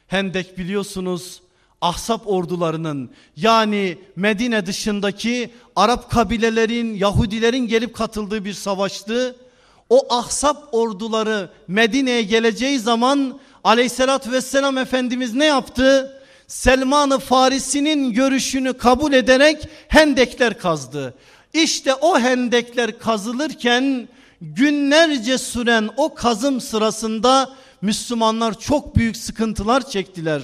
Hendek biliyorsunuz Ahsap ordularının yani Medine dışındaki Arap kabilelerin Yahudilerin gelip katıldığı bir savaştı. O Ahsap orduları Medine'ye geleceği zaman aleyhissalatü vesselam Efendimiz ne yaptı? Selman-ı Farisi'nin görüşünü kabul ederek hendekler kazdı. İşte o hendekler kazılırken günlerce süren o kazım sırasında Müslümanlar çok büyük sıkıntılar çektiler.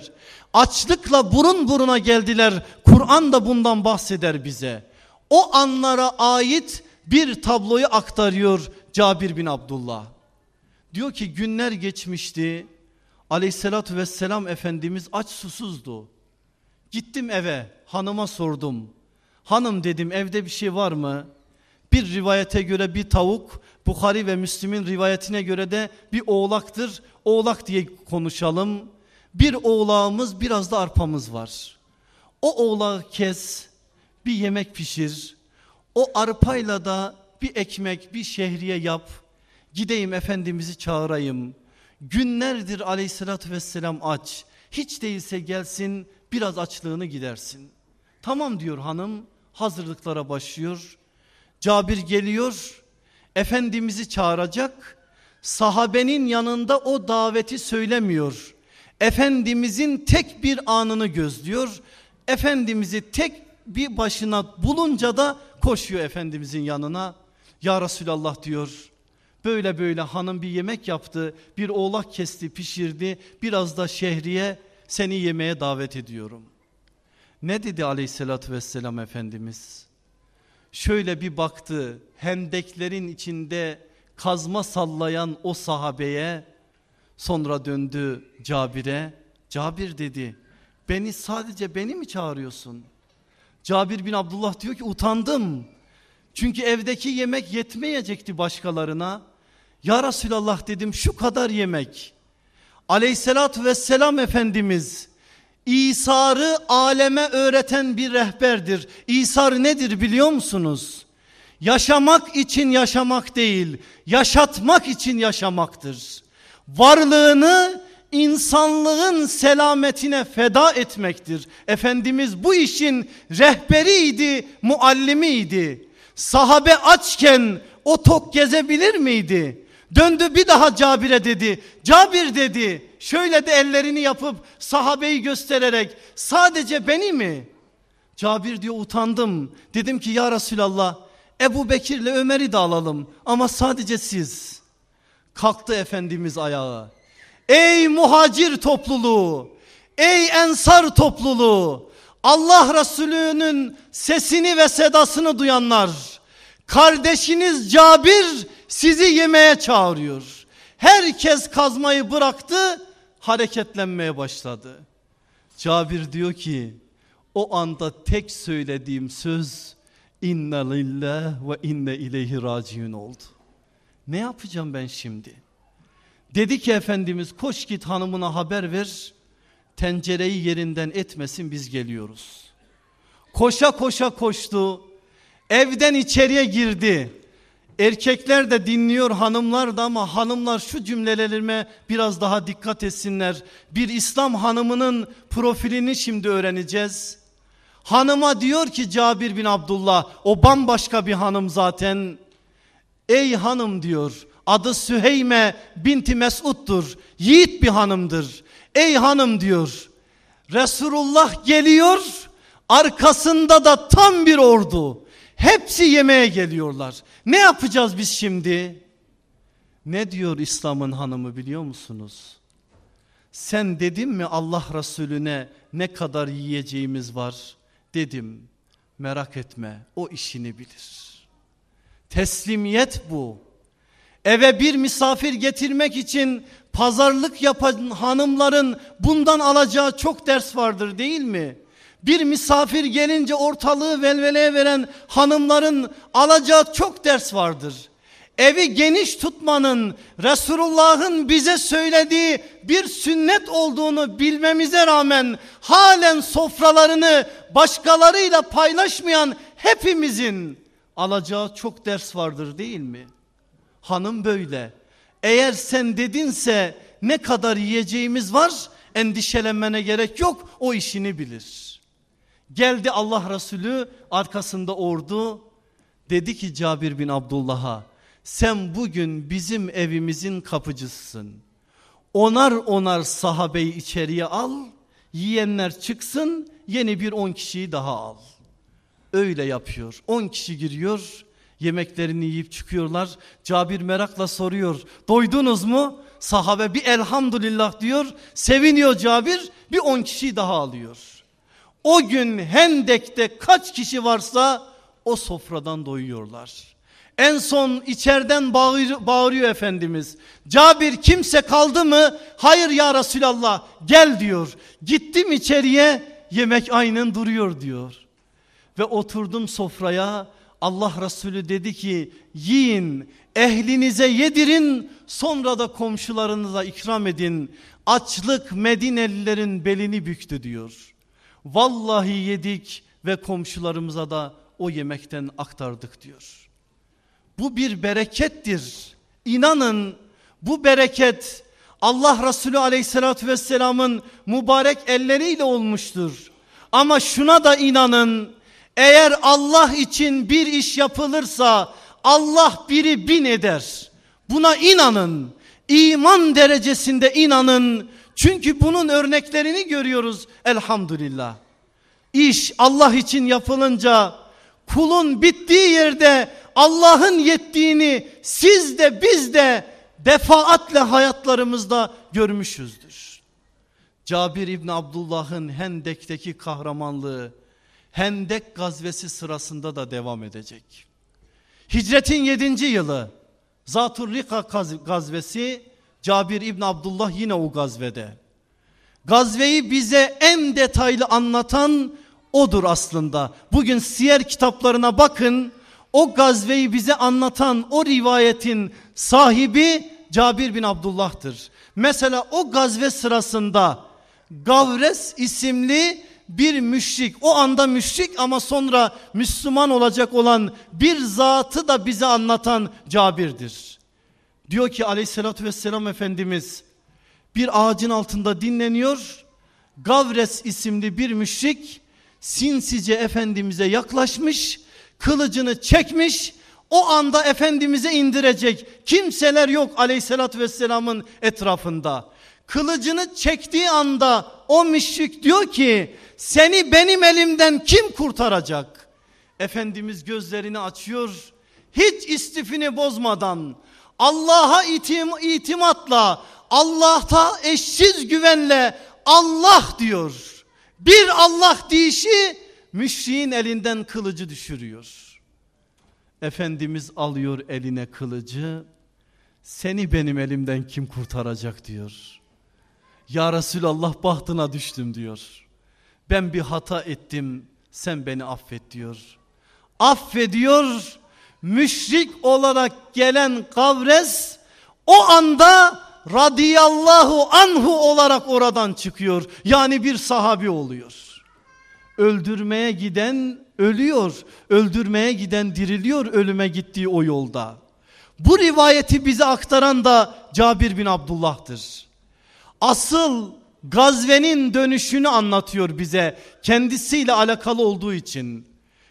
Açlıkla burun buruna geldiler. Kur'an da bundan bahseder bize. O anlara ait bir tabloyu aktarıyor Cabir bin Abdullah. Diyor ki günler geçmişti. Aleyhissalatü vesselam Efendimiz aç susuzdu. Gittim eve hanıma sordum. Hanım dedim evde bir şey var mı? Bir rivayete göre bir tavuk, Bukhari ve Müslim'in rivayetine göre de bir oğlaktır. Oğlak diye konuşalım. Bir oğlağımız biraz da arpamız var. O oğlağı kes, bir yemek pişir. O arpayla da bir ekmek, bir şehriye yap. Gideyim Efendimiz'i çağırayım. Günlerdir aleyhissalatü vesselam aç. Hiç değilse gelsin biraz açlığını gidersin. Tamam diyor hanım hazırlıklara başlıyor. Cabir geliyor Efendimiz'i çağıracak. Sahabenin yanında o daveti söylemiyor. Efendimizin tek bir anını gözlüyor. Efendimiz'i tek bir başına bulunca da koşuyor Efendimizin yanına. Ya Resulallah diyor. Böyle böyle hanım bir yemek yaptı. Bir oğlak kesti pişirdi. Biraz da şehriye seni yemeğe davet ediyorum. Ne dedi aleyhissalatü vesselam Efendimiz? Şöyle bir baktı hendeklerin içinde kazma sallayan o sahabeye sonra döndü Cabir'e. Cabir dedi beni sadece beni mi çağırıyorsun? Cabir bin Abdullah diyor ki utandım. Çünkü evdeki yemek yetmeyecekti başkalarına. Ya Resulallah dedim şu kadar yemek. Aleyhissalatü vesselam Efendimiz İsar'ı aleme öğreten bir rehberdir. İsar nedir biliyor musunuz? Yaşamak için yaşamak değil, yaşatmak için yaşamaktır. Varlığını insanlığın selametine feda etmektir. Efendimiz bu işin rehberiydi, muallimiydi. Sahabe açken o tok gezebilir miydi? Döndü bir daha Cabir'e dedi. Cabir dedi şöyle de ellerini yapıp sahabeyi göstererek sadece beni mi? Cabir diyor utandım. Dedim ki ya Resulallah Ebu Bekir'le Ömer'i de alalım ama sadece siz. Kalktı Efendimiz ayağa. Ey muhacir topluluğu, ey ensar topluluğu, Allah Resulü'nün sesini ve sedasını duyanlar, kardeşiniz Cabir sizi yemeğe çağırıyor. Herkes kazmayı bıraktı, hareketlenmeye başladı. Cabir diyor ki, o anda tek söylediğim söz, inna lillah ve inne ileyhi raciun oldu. Ne yapacağım ben şimdi? Dedi ki Efendimiz koş git hanımına haber ver. Tencereyi yerinden etmesin biz geliyoruz. Koşa koşa koştu. Evden içeriye girdi. Erkekler de dinliyor hanımlar da ama hanımlar şu cümlelerime biraz daha dikkat etsinler. Bir İslam hanımının profilini şimdi öğreneceğiz. Hanıma diyor ki Cabir bin Abdullah o bambaşka bir hanım zaten. Ey hanım diyor adı Süheyme binti Mesud'dur. Yiğit bir hanımdır. Ey hanım diyor Resulullah geliyor arkasında da tam bir ordu. Hepsi yemeğe geliyorlar. Ne yapacağız biz şimdi? Ne diyor İslam'ın hanımı biliyor musunuz? Sen dedin mi Allah Resulüne ne kadar yiyeceğimiz var? Dedim merak etme o işini bilir. Teslimiyet bu. Eve bir misafir getirmek için pazarlık yapan hanımların bundan alacağı çok ders vardır değil mi? Bir misafir gelince ortalığı velveleye veren hanımların alacağı çok ders vardır. evi geniş tutmanın Resulullah'ın bize söylediği bir sünnet olduğunu bilmemize rağmen halen sofralarını başkalarıyla paylaşmayan hepimizin alacağı çok ders vardır değil mi? Hanım böyle. Eğer sen dedinse ne kadar yiyeceğimiz var endişelenmene gerek yok o işini bilir. Geldi Allah Resulü arkasında ordu dedi ki Cabir bin Abdullah'a sen bugün bizim evimizin kapıcısısın. Onar onar sahabeyi içeriye al yiyenler çıksın yeni bir on kişiyi daha al. Öyle yapıyor on kişi giriyor yemeklerini yiyip çıkıyorlar. Cabir merakla soruyor doydunuz mu? Sahabe bir elhamdülillah diyor seviniyor Cabir bir on kişi daha alıyor. O gün Hendek'te kaç kişi varsa o sofradan doyuyorlar. En son içeriden bağır, bağırıyor Efendimiz. Cabir kimse kaldı mı? Hayır ya Resulallah gel diyor. Gittim içeriye yemek aynen duruyor diyor. Ve oturdum sofraya Allah Resulü dedi ki yiyin ehlinize yedirin sonra da komşularınıza ikram edin. Açlık Medinelilerin belini büktü diyor. Vallahi yedik ve komşularımıza da o yemekten aktardık diyor. Bu bir berekettir. İnanın bu bereket Allah Resulü aleyhissalatü vesselamın mübarek elleriyle olmuştur. Ama şuna da inanın eğer Allah için bir iş yapılırsa Allah biri bin eder. Buna inanın. İman derecesinde inanın. Çünkü bunun örneklerini görüyoruz elhamdülillah. İş Allah için yapılınca kulun bittiği yerde Allah'ın yettiğini siz de biz de defaatle hayatlarımızda görmüşüzdür. Cabir İbni Abdullah'ın Hendek'teki kahramanlığı Hendek gazvesi sırasında da devam edecek. Hicretin 7. yılı Zaturrika gazvesi Cabir İbni Abdullah yine o gazvede. Gazveyi bize en detaylı anlatan odur aslında. Bugün siyer kitaplarına bakın o gazveyi bize anlatan o rivayetin sahibi Cabir bin Abdullah'tır. Mesela o gazve sırasında Gavres isimli bir müşrik o anda müşrik ama sonra Müslüman olacak olan bir zatı da bize anlatan Cabir'dir. Diyor ki aleyhissalatü vesselam Efendimiz bir ağacın altında dinleniyor. Gavres isimli bir müşrik sinsice Efendimiz'e yaklaşmış kılıcını çekmiş o anda Efendimiz'e indirecek kimseler yok aleyhissalatü vesselamın etrafında. Kılıcını çektiği anda o müşrik diyor ki seni benim elimden kim kurtaracak? Efendimiz gözlerini açıyor hiç istifini bozmadan Allah'a itim, itimatla Allah'ta eşsiz güvenle Allah diyor. Bir Allah deyişi müşriğin elinden kılıcı düşürüyor. Efendimiz alıyor eline kılıcı seni benim elimden kim kurtaracak diyor. Ya Resulallah bahtına düştüm diyor. Ben bir hata ettim sen beni affet diyor. Affediyor müşrik olarak gelen Kavres o anda radiyallahu anhu olarak oradan çıkıyor. Yani bir sahabi oluyor. Öldürmeye giden ölüyor. Öldürmeye giden diriliyor ölüme gittiği o yolda. Bu rivayeti bize aktaran da Cabir bin Abdullah'tır. Asıl gazvenin dönüşünü anlatıyor bize kendisiyle alakalı olduğu için.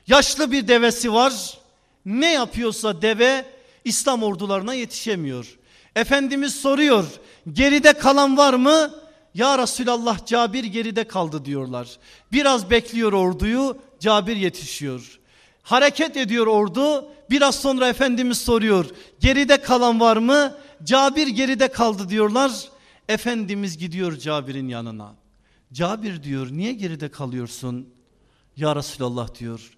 Yaşlı bir devesi var. Ne yapıyorsa deve İslam ordularına yetişemiyor. Efendimiz soruyor geride kalan var mı? Ya Resulallah Cabir geride kaldı diyorlar. Biraz bekliyor orduyu Cabir yetişiyor. Hareket ediyor ordu biraz sonra Efendimiz soruyor geride kalan var mı? Cabir geride kaldı diyorlar. Efendimiz gidiyor Cabir'in yanına. Cabir diyor niye geride kalıyorsun? Ya Resulallah diyor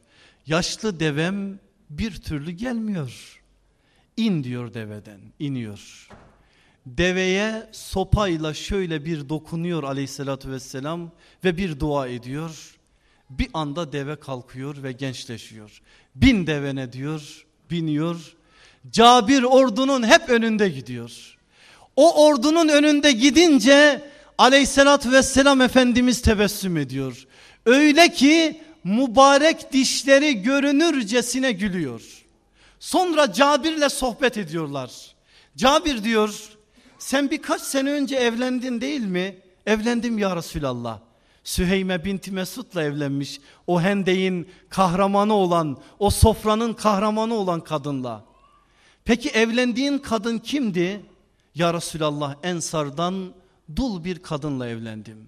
yaşlı devem bir türlü gelmiyor. İn diyor deveden iniyor deveye sopayla şöyle bir dokunuyor aleyhissalatü vesselam ve bir dua ediyor. Bir anda deve kalkıyor ve gençleşiyor. Bin devene diyor biniyor Cabir ordunun hep önünde gidiyor. O ordunun önünde gidince aleyhissalatü vesselam Efendimiz tebessüm ediyor. Öyle ki mübarek dişleri görünürcesine gülüyor. Sonra Cabir'le sohbet ediyorlar. Cabir diyor sen birkaç sene önce evlendin değil mi? Evlendim ya Resulallah. Süheyme binti Mesud'la evlenmiş. O Hendey'in kahramanı olan, o sofranın kahramanı olan kadınla. Peki evlendiğin kadın kimdi? Ya Resulallah Ensar'dan dul bir kadınla evlendim.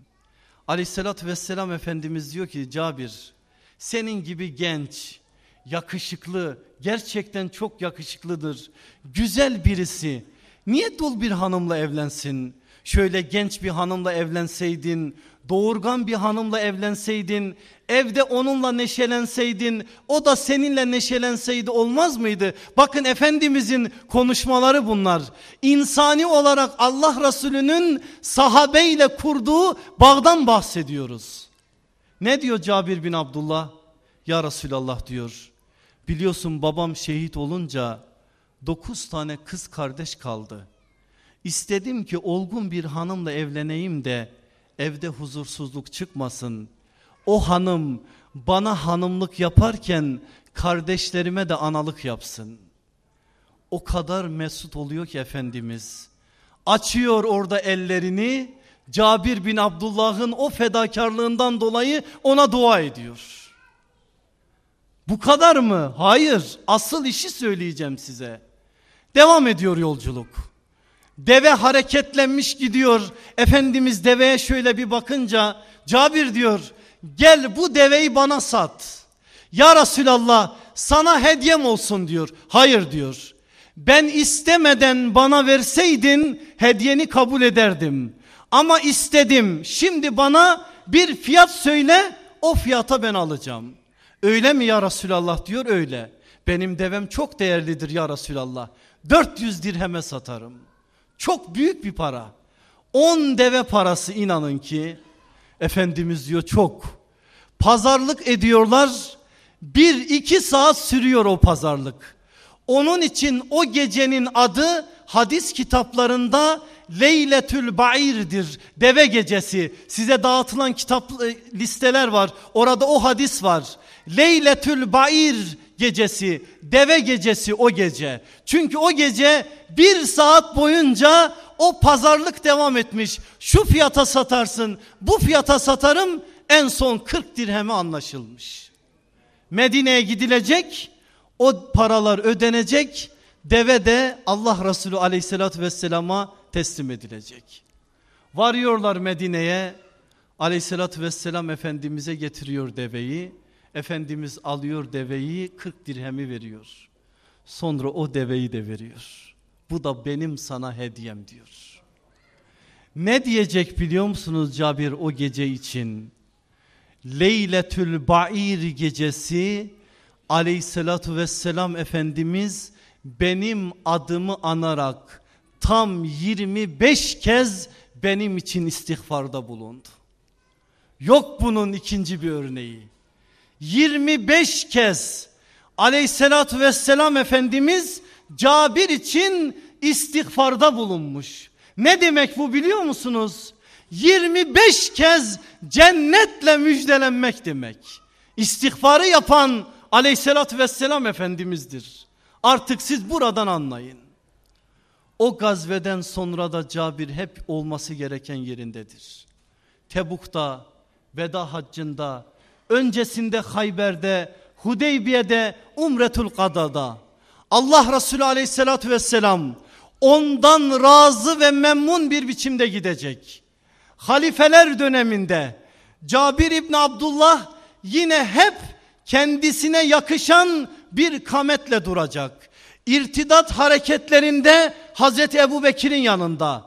Aleyhissalatü vesselam Efendimiz diyor ki Cabir senin gibi genç, yakışıklı, gerçekten çok yakışıklıdır, güzel birisi. Niye dul bir hanımla evlensin? Şöyle genç bir hanımla evlenseydin, doğurgan bir hanımla evlenseydin, evde onunla neşelenseydin, o da seninle neşelenseydi olmaz mıydı? Bakın Efendimizin konuşmaları bunlar. İnsani olarak Allah Resulü'nün sahabeyle kurduğu bağdan bahsediyoruz. Ne diyor Cabir bin Abdullah? Ya Resulallah diyor. Biliyorsun babam şehit olunca dokuz tane kız kardeş kaldı. İstedim ki olgun bir hanımla evleneyim de evde huzursuzluk çıkmasın. O hanım bana hanımlık yaparken kardeşlerime de analık yapsın. O kadar mesut oluyor ki Efendimiz. Açıyor orada ellerini Cabir bin Abdullah'ın o fedakarlığından dolayı ona dua ediyor. Bu kadar mı? Hayır. Asıl işi söyleyeceğim size. Devam ediyor yolculuk. Deve hareketlenmiş gidiyor. Efendimiz deveye şöyle bir bakınca Cabir diyor gel bu deveyi bana sat. Ya Resulallah sana hediyem olsun diyor. Hayır diyor. Ben istemeden bana verseydin hediyeni kabul ederdim. Ama istedim şimdi bana bir fiyat söyle o fiyata ben alacağım. Öyle mi ya Resulallah diyor öyle. Benim devem çok değerlidir ya Resulallah. 400 dirheme satarım. Çok büyük bir para. 10 deve parası inanın ki Efendimiz diyor çok. Pazarlık ediyorlar. Bir iki saat sürüyor o pazarlık. Onun için o gecenin adı hadis kitaplarında Leyletül Bair'dir. Deve gecesi. Size dağıtılan kitap e, listeler var. Orada o hadis var. Leyletül Bair gecesi, deve gecesi o gece. Çünkü o gece bir saat boyunca o pazarlık devam etmiş. Şu fiyata satarsın, bu fiyata satarım en son 40 dirheme anlaşılmış. Medine'ye gidilecek, o paralar ödenecek, deve de Allah Resulü aleyhissalatü vesselama teslim edilecek. Varıyorlar Medine'ye, aleyhissalatü vesselam Efendimiz'e getiriyor deveyi. Efendimiz alıyor deveyi 40 dirhemi veriyor. Sonra o deveyi de veriyor. Bu da benim sana hediyem diyor. Ne diyecek biliyor musunuz Cabir o gece için? Leyletül Bair gecesi aleyhissalatu vesselam Efendimiz benim adımı anarak tam 25 kez benim için istiğfarda bulundu. Yok bunun ikinci bir örneği. 25 kez aleyhissalatü vesselam Efendimiz Cabir için istiğfarda bulunmuş. Ne demek bu biliyor musunuz? 25 kez cennetle müjdelenmek demek. İstiğfarı yapan aleyhissalatü vesselam Efendimiz'dir. Artık siz buradan anlayın. O gazveden sonra da Cabir hep olması gereken yerindedir. Tebuk'ta, veda haccında, öncesinde Hayber'de, Hudeybiye'de, Umretul Kada'da Allah Resulü aleyhissalatü vesselam ondan razı ve memnun bir biçimde gidecek. Halifeler döneminde Cabir İbni Abdullah yine hep kendisine yakışan bir kametle duracak. İrtidat hareketlerinde Hazreti Ebu Bekir'in yanında,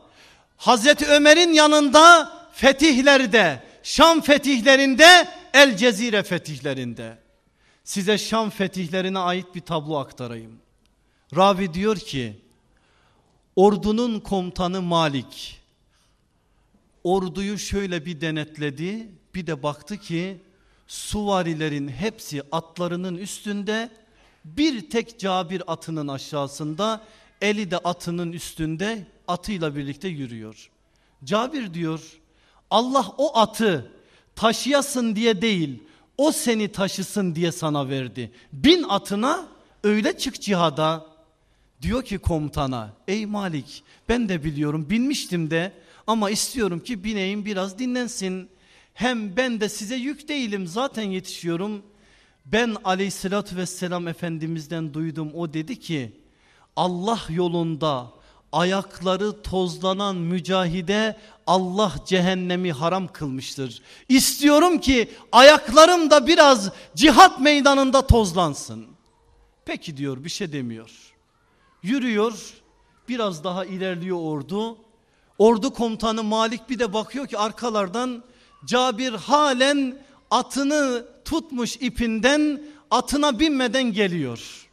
Hazreti Ömer'in yanında fetihlerde, Şam fetihlerinde El Cezire fetihlerinde. Size Şam fetihlerine ait bir tablo aktarayım. Ravi diyor ki ordunun komutanı Malik orduyu şöyle bir denetledi bir de baktı ki suvarilerin hepsi atlarının üstünde Bir tek Cabir atının aşağısında eli de atının üstünde atıyla birlikte yürüyor. Cabir diyor Allah o atı taşıyasın diye değil o seni taşısın diye sana verdi. Bin atına öyle çık cihada. Diyor ki komutana ey Malik ben de biliyorum binmiştim de ama istiyorum ki bineyim biraz dinlensin. Hem ben de size yük değilim zaten yetişiyorum. Ben aleyhissalatü vesselam efendimizden duydum o dedi ki Allah yolunda ayakları tozlanan mücahide Allah cehennemi haram kılmıştır. İstiyorum ki ayaklarım da biraz cihat meydanında tozlansın. Peki diyor bir şey demiyor. Yürüyor biraz daha ilerliyor ordu. Ordu komutanı Malik bir de bakıyor ki arkalardan Cabir halen atını tutmuş ipinden atına binmeden geliyor.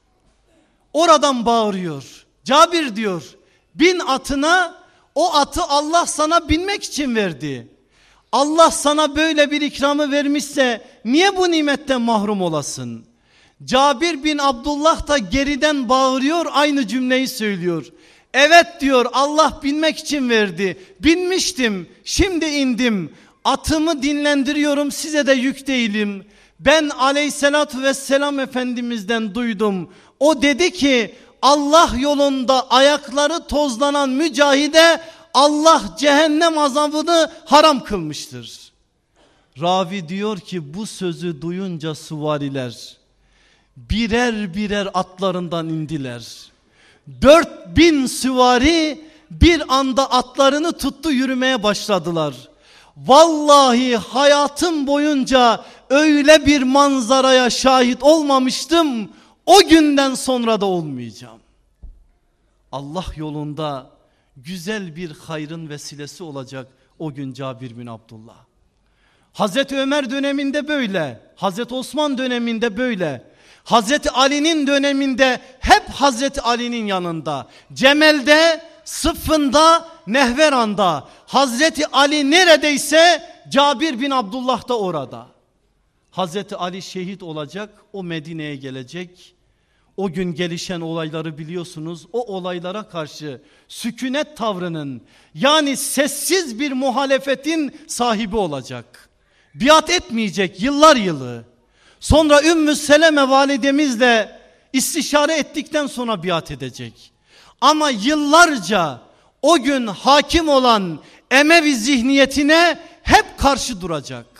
Oradan bağırıyor. Cabir diyor bin atına o atı Allah sana binmek için verdi. Allah sana böyle bir ikramı vermişse niye bu nimetten mahrum olasın? Cabir bin Abdullah da geriden bağırıyor aynı cümleyi söylüyor. Evet diyor Allah binmek için verdi. Binmiştim şimdi indim. Atımı dinlendiriyorum size de yük değilim. Ben aleyhissalatü vesselam efendimizden duydum. O dedi ki Allah yolunda ayakları tozlanan mücahide Allah cehennem azabını haram kılmıştır. Ravi diyor ki bu sözü duyunca suvariler birer birer atlarından indiler. Dört bin süvari bir anda atlarını tuttu yürümeye başladılar. Vallahi hayatım boyunca öyle bir manzaraya şahit olmamıştım. O günden sonra da olmayacağım. Allah yolunda güzel bir hayrın vesilesi olacak o gün Cabir bin Abdullah. Hazreti Ömer döneminde böyle, Hazreti Osman döneminde böyle. Hazreti Ali'nin döneminde hep Hazreti Ali'nin yanında. Cemel'de, Sıffın'da, Nehveran'da. Hazreti Ali neredeyse Cabir bin Abdullah da orada. Hazreti Ali şehit olacak, o Medine'ye gelecek. O gün gelişen olayları biliyorsunuz. O olaylara karşı sükunet tavrının yani sessiz bir muhalefetin sahibi olacak. Biat etmeyecek yıllar yılı. Sonra Ümmü Seleme validemizle istişare ettikten sonra biat edecek. Ama yıllarca o gün hakim olan Emevi zihniyetine hep karşı duracak.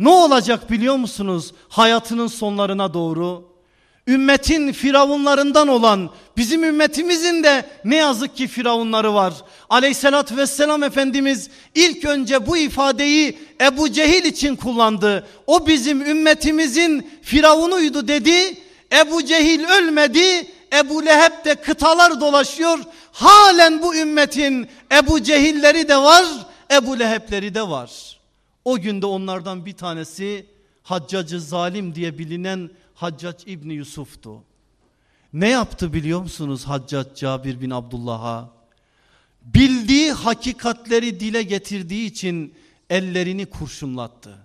Ne olacak biliyor musunuz hayatının sonlarına doğru? Ümmetin firavunlarından olan bizim ümmetimizin de ne yazık ki firavunları var. Aleyhissalatü vesselam Efendimiz ilk önce bu ifadeyi Ebu Cehil için kullandı. O bizim ümmetimizin firavunuydu dedi. Ebu Cehil ölmedi. Ebu Leheb de kıtalar dolaşıyor. Halen bu ümmetin Ebu Cehilleri de var. Ebu Lehebleri de var. O günde onlardan bir tanesi Haccacı Zalim diye bilinen Haccac İbni Yusuf'tu. Ne yaptı biliyor musunuz Haccac Cabir bin Abdullah'a? Bildiği hakikatleri dile getirdiği için ellerini kurşunlattı.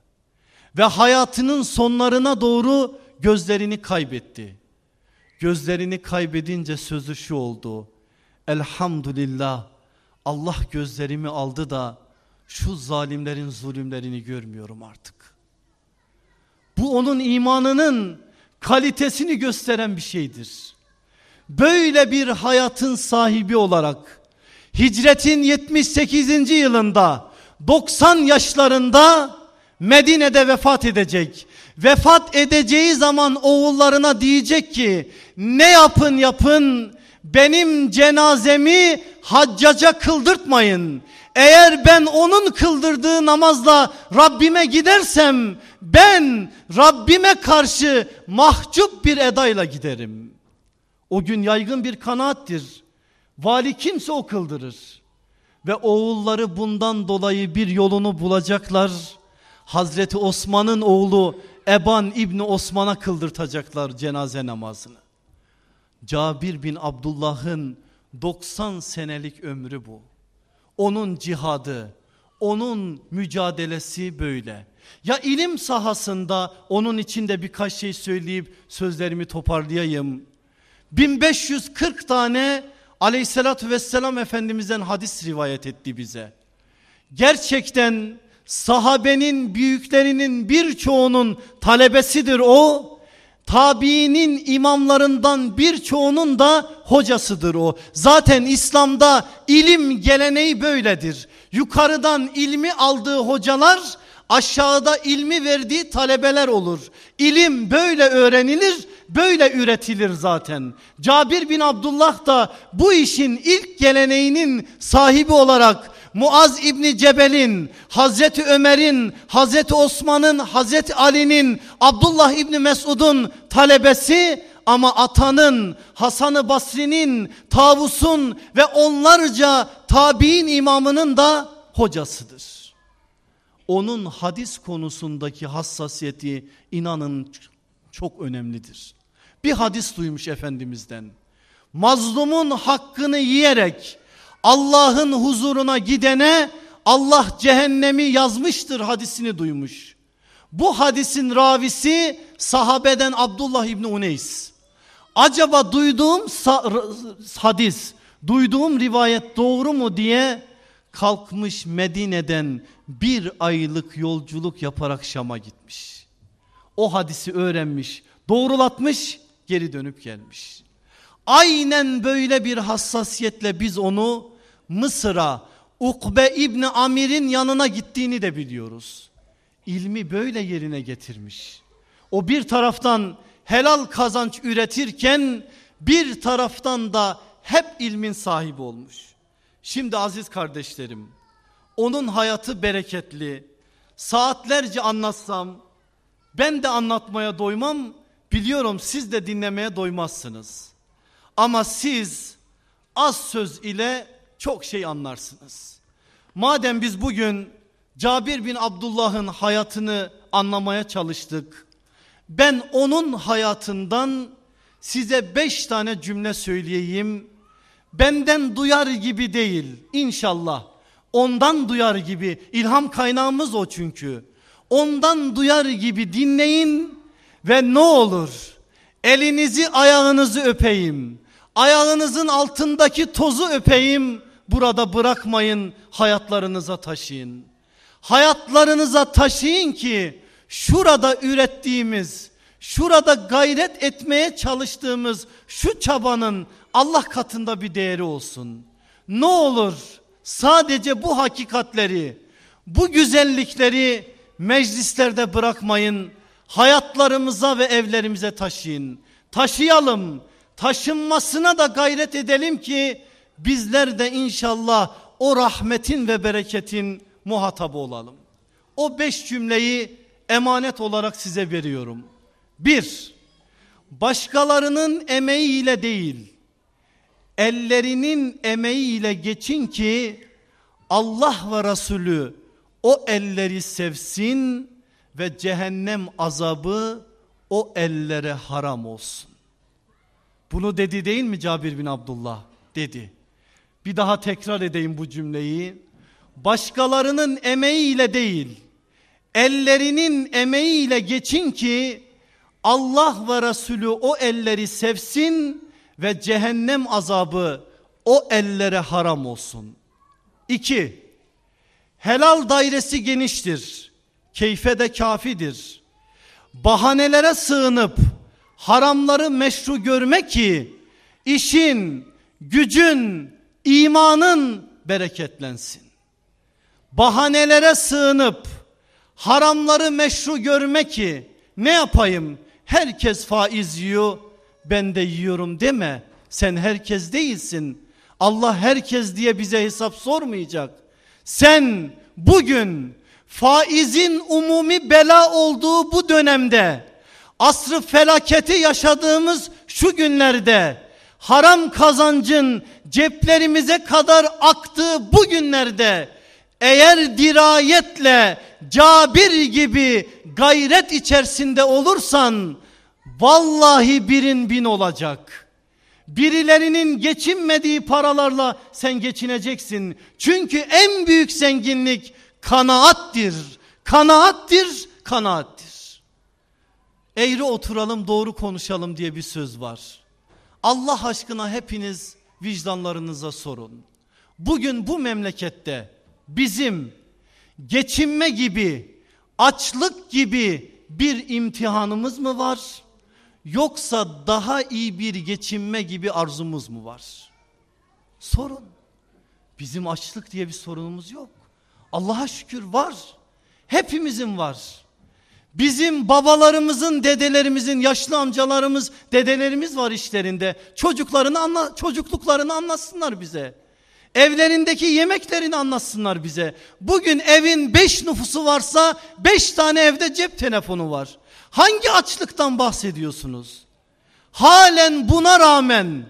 Ve hayatının sonlarına doğru gözlerini kaybetti. Gözlerini kaybedince sözü şu oldu. Elhamdülillah Allah gözlerimi aldı da şu zalimlerin zulümlerini görmüyorum artık. Bu onun imanının kalitesini gösteren bir şeydir. Böyle bir hayatın sahibi olarak hicretin 78. yılında 90 yaşlarında Medine'de vefat edecek. Vefat edeceği zaman oğullarına diyecek ki ne yapın yapın benim cenazemi haccaca kıldırtmayın. Eğer ben onun kıldırdığı namazla Rabbime gidersem ben Rabbime karşı mahcup bir edayla giderim. O gün yaygın bir kanaattir. Vali kimse o kıldırır. Ve oğulları bundan dolayı bir yolunu bulacaklar. Hazreti Osman'ın oğlu Eban İbni Osman'a kıldırtacaklar cenaze namazını. Cabir bin Abdullah'ın 90 senelik ömrü bu. Onun cihadı, Onun mücadelesi böyle. Ya ilim sahasında onun içinde birkaç şey söyleyip sözlerimi toparlayayım. 1540 tane aleyhissalatü vesselam efendimizden hadis rivayet etti bize. Gerçekten sahabenin büyüklerinin birçoğunun talebesidir o. Tabiinin imamlarından birçoğunun da hocasıdır o. Zaten İslam'da ilim geleneği böyledir. Yukarıdan ilmi aldığı hocalar aşağıda ilmi verdiği talebeler olur. İlim böyle öğrenilir, böyle üretilir zaten. Cabir bin Abdullah da bu işin ilk geleneğinin sahibi olarak Muaz İbni Cebel'in, Hazreti Ömer'in, Hazreti Osman'ın, Hazreti Ali'nin, Abdullah İbni Mesud'un talebesi ama atanın, Hasan-ı Basri'nin, Tavus'un ve onlarca tabi'in imamının da hocasıdır. Onun hadis konusundaki hassasiyeti inanın çok önemlidir. Bir hadis duymuş Efendimiz'den. Mazlumun hakkını yiyerek Allah'ın huzuruna gidene Allah cehennemi yazmıştır hadisini duymuş. Bu hadisin ravisi sahabeden Abdullah İbni Uneys. Acaba duyduğum hadis, duyduğum rivayet doğru mu diye kalkmış Medine'den bir aylık yolculuk yaparak Şam'a gitmiş. O hadisi öğrenmiş, doğrulatmış, geri dönüp gelmiş. Aynen böyle bir hassasiyetle biz onu Mısır'a Ukbe İbni Amir'in yanına gittiğini de biliyoruz. İlmi böyle yerine getirmiş. O bir taraftan helal kazanç üretirken bir taraftan da hep ilmin sahibi olmuş. Şimdi aziz kardeşlerim onun hayatı bereketli. Saatlerce anlatsam ben de anlatmaya doymam. Biliyorum siz de dinlemeye doymazsınız. Ama siz az söz ile çok şey anlarsınız. Madem biz bugün Cabir bin Abdullah'ın hayatını anlamaya çalıştık. Ben onun hayatından size beş tane cümle söyleyeyim. Benden duyar gibi değil inşallah. Ondan duyar gibi ilham kaynağımız o çünkü. Ondan duyar gibi dinleyin ve ne olur elinizi ayağınızı öpeyim. Ayağınızın altındaki tozu öpeyim burada bırakmayın hayatlarınıza taşıyın. Hayatlarınıza taşıyın ki şurada ürettiğimiz, şurada gayret etmeye çalıştığımız şu çabanın Allah katında bir değeri olsun. Ne olur sadece bu hakikatleri, bu güzellikleri meclislerde bırakmayın. Hayatlarımıza ve evlerimize taşıyın. Taşıyalım. Taşınmasına da gayret edelim ki bizler de inşallah o rahmetin ve bereketin muhatabı olalım. O beş cümleyi emanet olarak size veriyorum. Bir, başkalarının emeğiyle değil, ellerinin emeğiyle geçin ki Allah ve Resulü o elleri sevsin ve cehennem azabı o ellere haram olsun. Bunu dedi değil mi Cabir bin Abdullah? Dedi. Bir daha tekrar edeyim bu cümleyi. Başkalarının emeğiyle değil, ellerinin emeğiyle geçin ki Allah ve Resulü o elleri sevsin ve cehennem azabı o ellere haram olsun. İki, helal dairesi geniştir, keyfe de kafidir. Bahanelere sığınıp haramları meşru görmek ki işin, gücün, imanın bereketlensin. Bahanelere sığınıp haramları meşru görme ki ne yapayım herkes faiz yiyor ben de yiyorum deme. Sen herkes değilsin. Allah herkes diye bize hesap sormayacak. Sen bugün faizin umumi bela olduğu bu dönemde asrı felaketi yaşadığımız şu günlerde haram kazancın ceplerimize kadar aktığı bu günlerde eğer dirayetle Cabir gibi gayret içerisinde olursan vallahi birin bin olacak. Birilerinin geçinmediği paralarla sen geçineceksin. Çünkü en büyük zenginlik kanaattir, kanaattir, kanaattir. Eğri oturalım doğru konuşalım diye bir söz var. Allah aşkına hepiniz vicdanlarınıza sorun. Bugün bu memlekette bizim geçinme gibi, açlık gibi bir imtihanımız mı var? Yoksa daha iyi bir geçinme gibi arzumuz mu var? Sorun. Bizim açlık diye bir sorunumuz yok. Allah'a şükür var. Hepimizin var. Bizim babalarımızın, dedelerimizin, yaşlı amcalarımız, dedelerimiz var işlerinde. Çocuklarını anla, çocukluklarını anlatsınlar bize. Evlerindeki yemeklerini anlatsınlar bize. Bugün evin beş nüfusu varsa beş tane evde cep telefonu var. Hangi açlıktan bahsediyorsunuz? Halen buna rağmen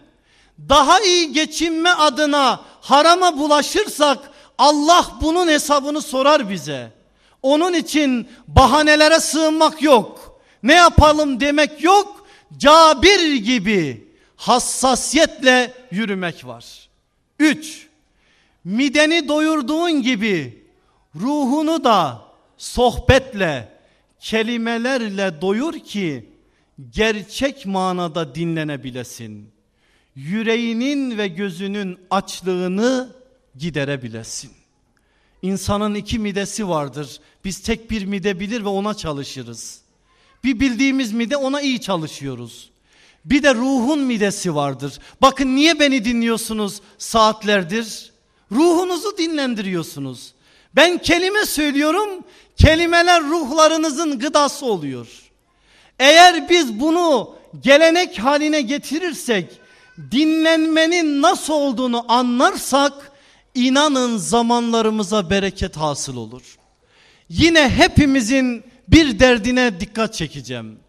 daha iyi geçinme adına harama bulaşırsak Allah bunun hesabını sorar bize. Onun için bahanelere sığınmak yok. Ne yapalım demek yok. Cabir gibi hassasiyetle yürümek var. Üç, mideni doyurduğun gibi ruhunu da sohbetle, kelimelerle doyur ki gerçek manada dinlenebilesin. Yüreğinin ve gözünün açlığını giderebilesin. İnsanın iki midesi vardır. Biz tek bir mide bilir ve ona çalışırız. Bir bildiğimiz mide ona iyi çalışıyoruz. Bir de ruhun midesi vardır. Bakın niye beni dinliyorsunuz saatlerdir? Ruhunuzu dinlendiriyorsunuz. Ben kelime söylüyorum. Kelimeler ruhlarınızın gıdası oluyor. Eğer biz bunu gelenek haline getirirsek, dinlenmenin nasıl olduğunu anlarsak inanın zamanlarımıza bereket hasıl olur. Yine hepimizin bir derdine dikkat çekeceğim.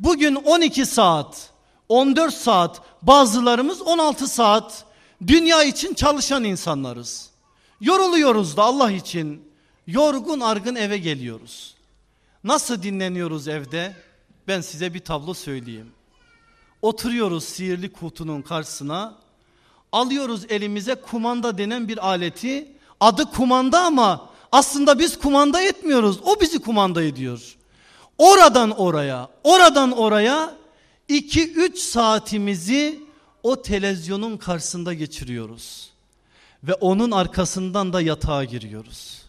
Bugün 12 saat, 14 saat, bazılarımız 16 saat dünya için çalışan insanlarız. Yoruluyoruz da Allah için. Yorgun argın eve geliyoruz. Nasıl dinleniyoruz evde? Ben size bir tablo söyleyeyim. Oturuyoruz sihirli kutunun karşısına. Alıyoruz elimize kumanda denen bir aleti. Adı kumanda ama aslında biz kumanda etmiyoruz. O bizi kumanda ediyor. Oradan oraya, oradan oraya 2-3 saatimizi o televizyonun karşısında geçiriyoruz. Ve onun arkasından da yatağa giriyoruz.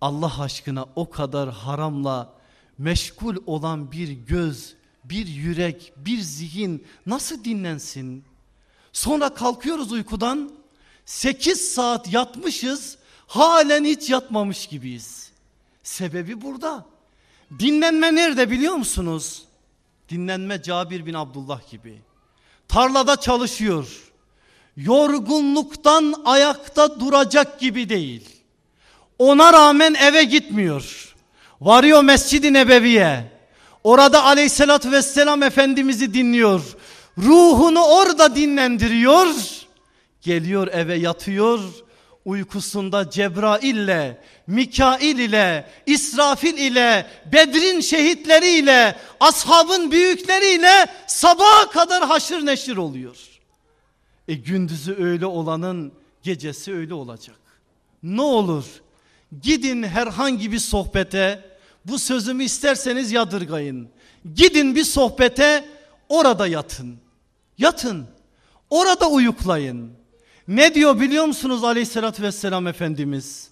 Allah aşkına o kadar haramla meşgul olan bir göz, bir yürek, bir zihin nasıl dinlensin? Sonra kalkıyoruz uykudan 8 saat yatmışız halen hiç yatmamış gibiyiz. Sebebi burada. Dinlenme nerede biliyor musunuz? Dinlenme Cabir bin Abdullah gibi. Tarlada çalışıyor. Yorgunluktan ayakta duracak gibi değil. Ona rağmen eve gitmiyor. Varıyor Mescid-i Nebevi'ye. Orada aleyhissalatü vesselam Efendimiz'i dinliyor. Ruhunu orada dinlendiriyor. Geliyor eve yatıyor. Uykusunda Cebrail ile, Mikail ile, İsrafil ile, Bedrin şehitleriyle, ashabın büyükleriyle sabaha kadar haşır neşir oluyor. E gündüzü öyle olanın gecesi öyle olacak. Ne olur gidin herhangi bir sohbete bu sözümü isterseniz yadırgayın. Gidin bir sohbete orada yatın. Yatın. Orada uyuklayın. Ne diyor biliyor musunuz aleyhissalatü vesselam Efendimiz?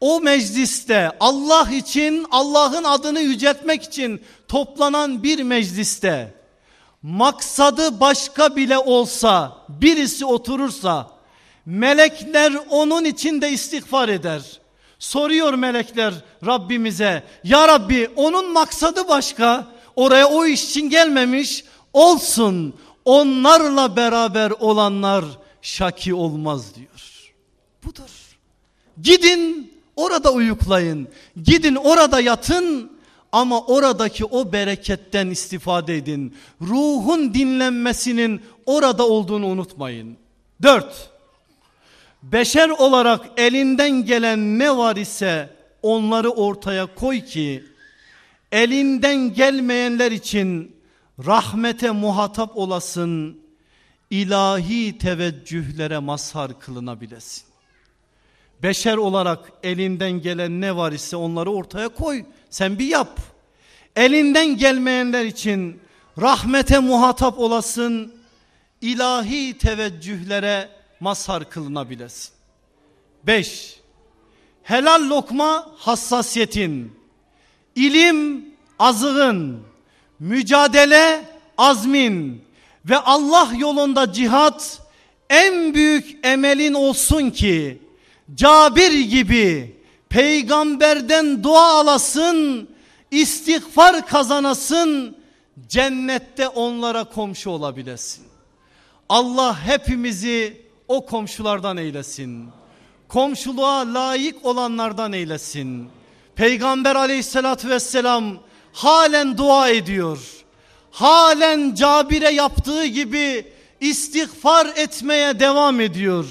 O mecliste Allah için Allah'ın adını yüceltmek için toplanan bir mecliste maksadı başka bile olsa birisi oturursa melekler onun için de istiğfar eder. Soruyor melekler Rabbimize ya Rabbi onun maksadı başka oraya o iş için gelmemiş olsun onlarla beraber olanlar şaki olmaz diyor. Budur. Gidin orada uyuklayın. Gidin orada yatın ama oradaki o bereketten istifade edin. Ruhun dinlenmesinin orada olduğunu unutmayın. Dört. Beşer olarak elinden gelen ne var ise onları ortaya koy ki elinden gelmeyenler için rahmete muhatap olasın ilahi teveccühlere mazhar kılınabilesin. Beşer olarak elinden gelen ne var ise onları ortaya koy. Sen bir yap. Elinden gelmeyenler için rahmete muhatap olasın. ilahi teveccühlere mazhar kılınabilesin. Beş, helal lokma hassasiyetin, ilim azığın, mücadele azmin ve Allah yolunda cihat en büyük emelin olsun ki Cabir gibi peygamberden dua alasın, istiğfar kazanasın, cennette onlara komşu olabilesin. Allah hepimizi o komşulardan eylesin. Komşuluğa layık olanlardan eylesin. Peygamber aleyhissalatü vesselam halen dua ediyor. Halen Cabir'e yaptığı gibi istiğfar etmeye devam ediyor.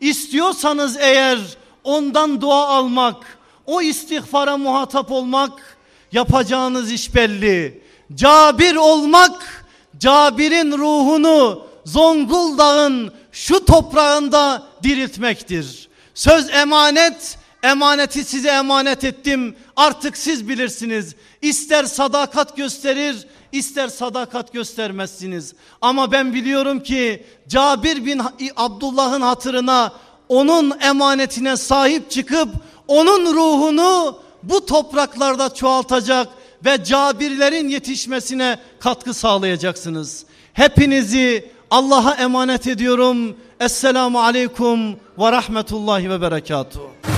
İstiyorsanız eğer ondan dua almak, o istiğfara muhatap olmak yapacağınız iş belli. Cabir olmak, Cabir'in ruhunu Zonguldak'ın şu toprağında diriltmektir. Söz emanet, emaneti size emanet ettim. Artık siz bilirsiniz. İster sadakat gösterir, ister sadakat göstermezsiniz. Ama ben biliyorum ki Cabir bin Abdullah'ın hatırına onun emanetine sahip çıkıp onun ruhunu bu topraklarda çoğaltacak ve Cabirlerin yetişmesine katkı sağlayacaksınız. Hepinizi Allah'a emanet ediyorum. Esselamu aleyküm ve rahmetullahi ve berekatuhu.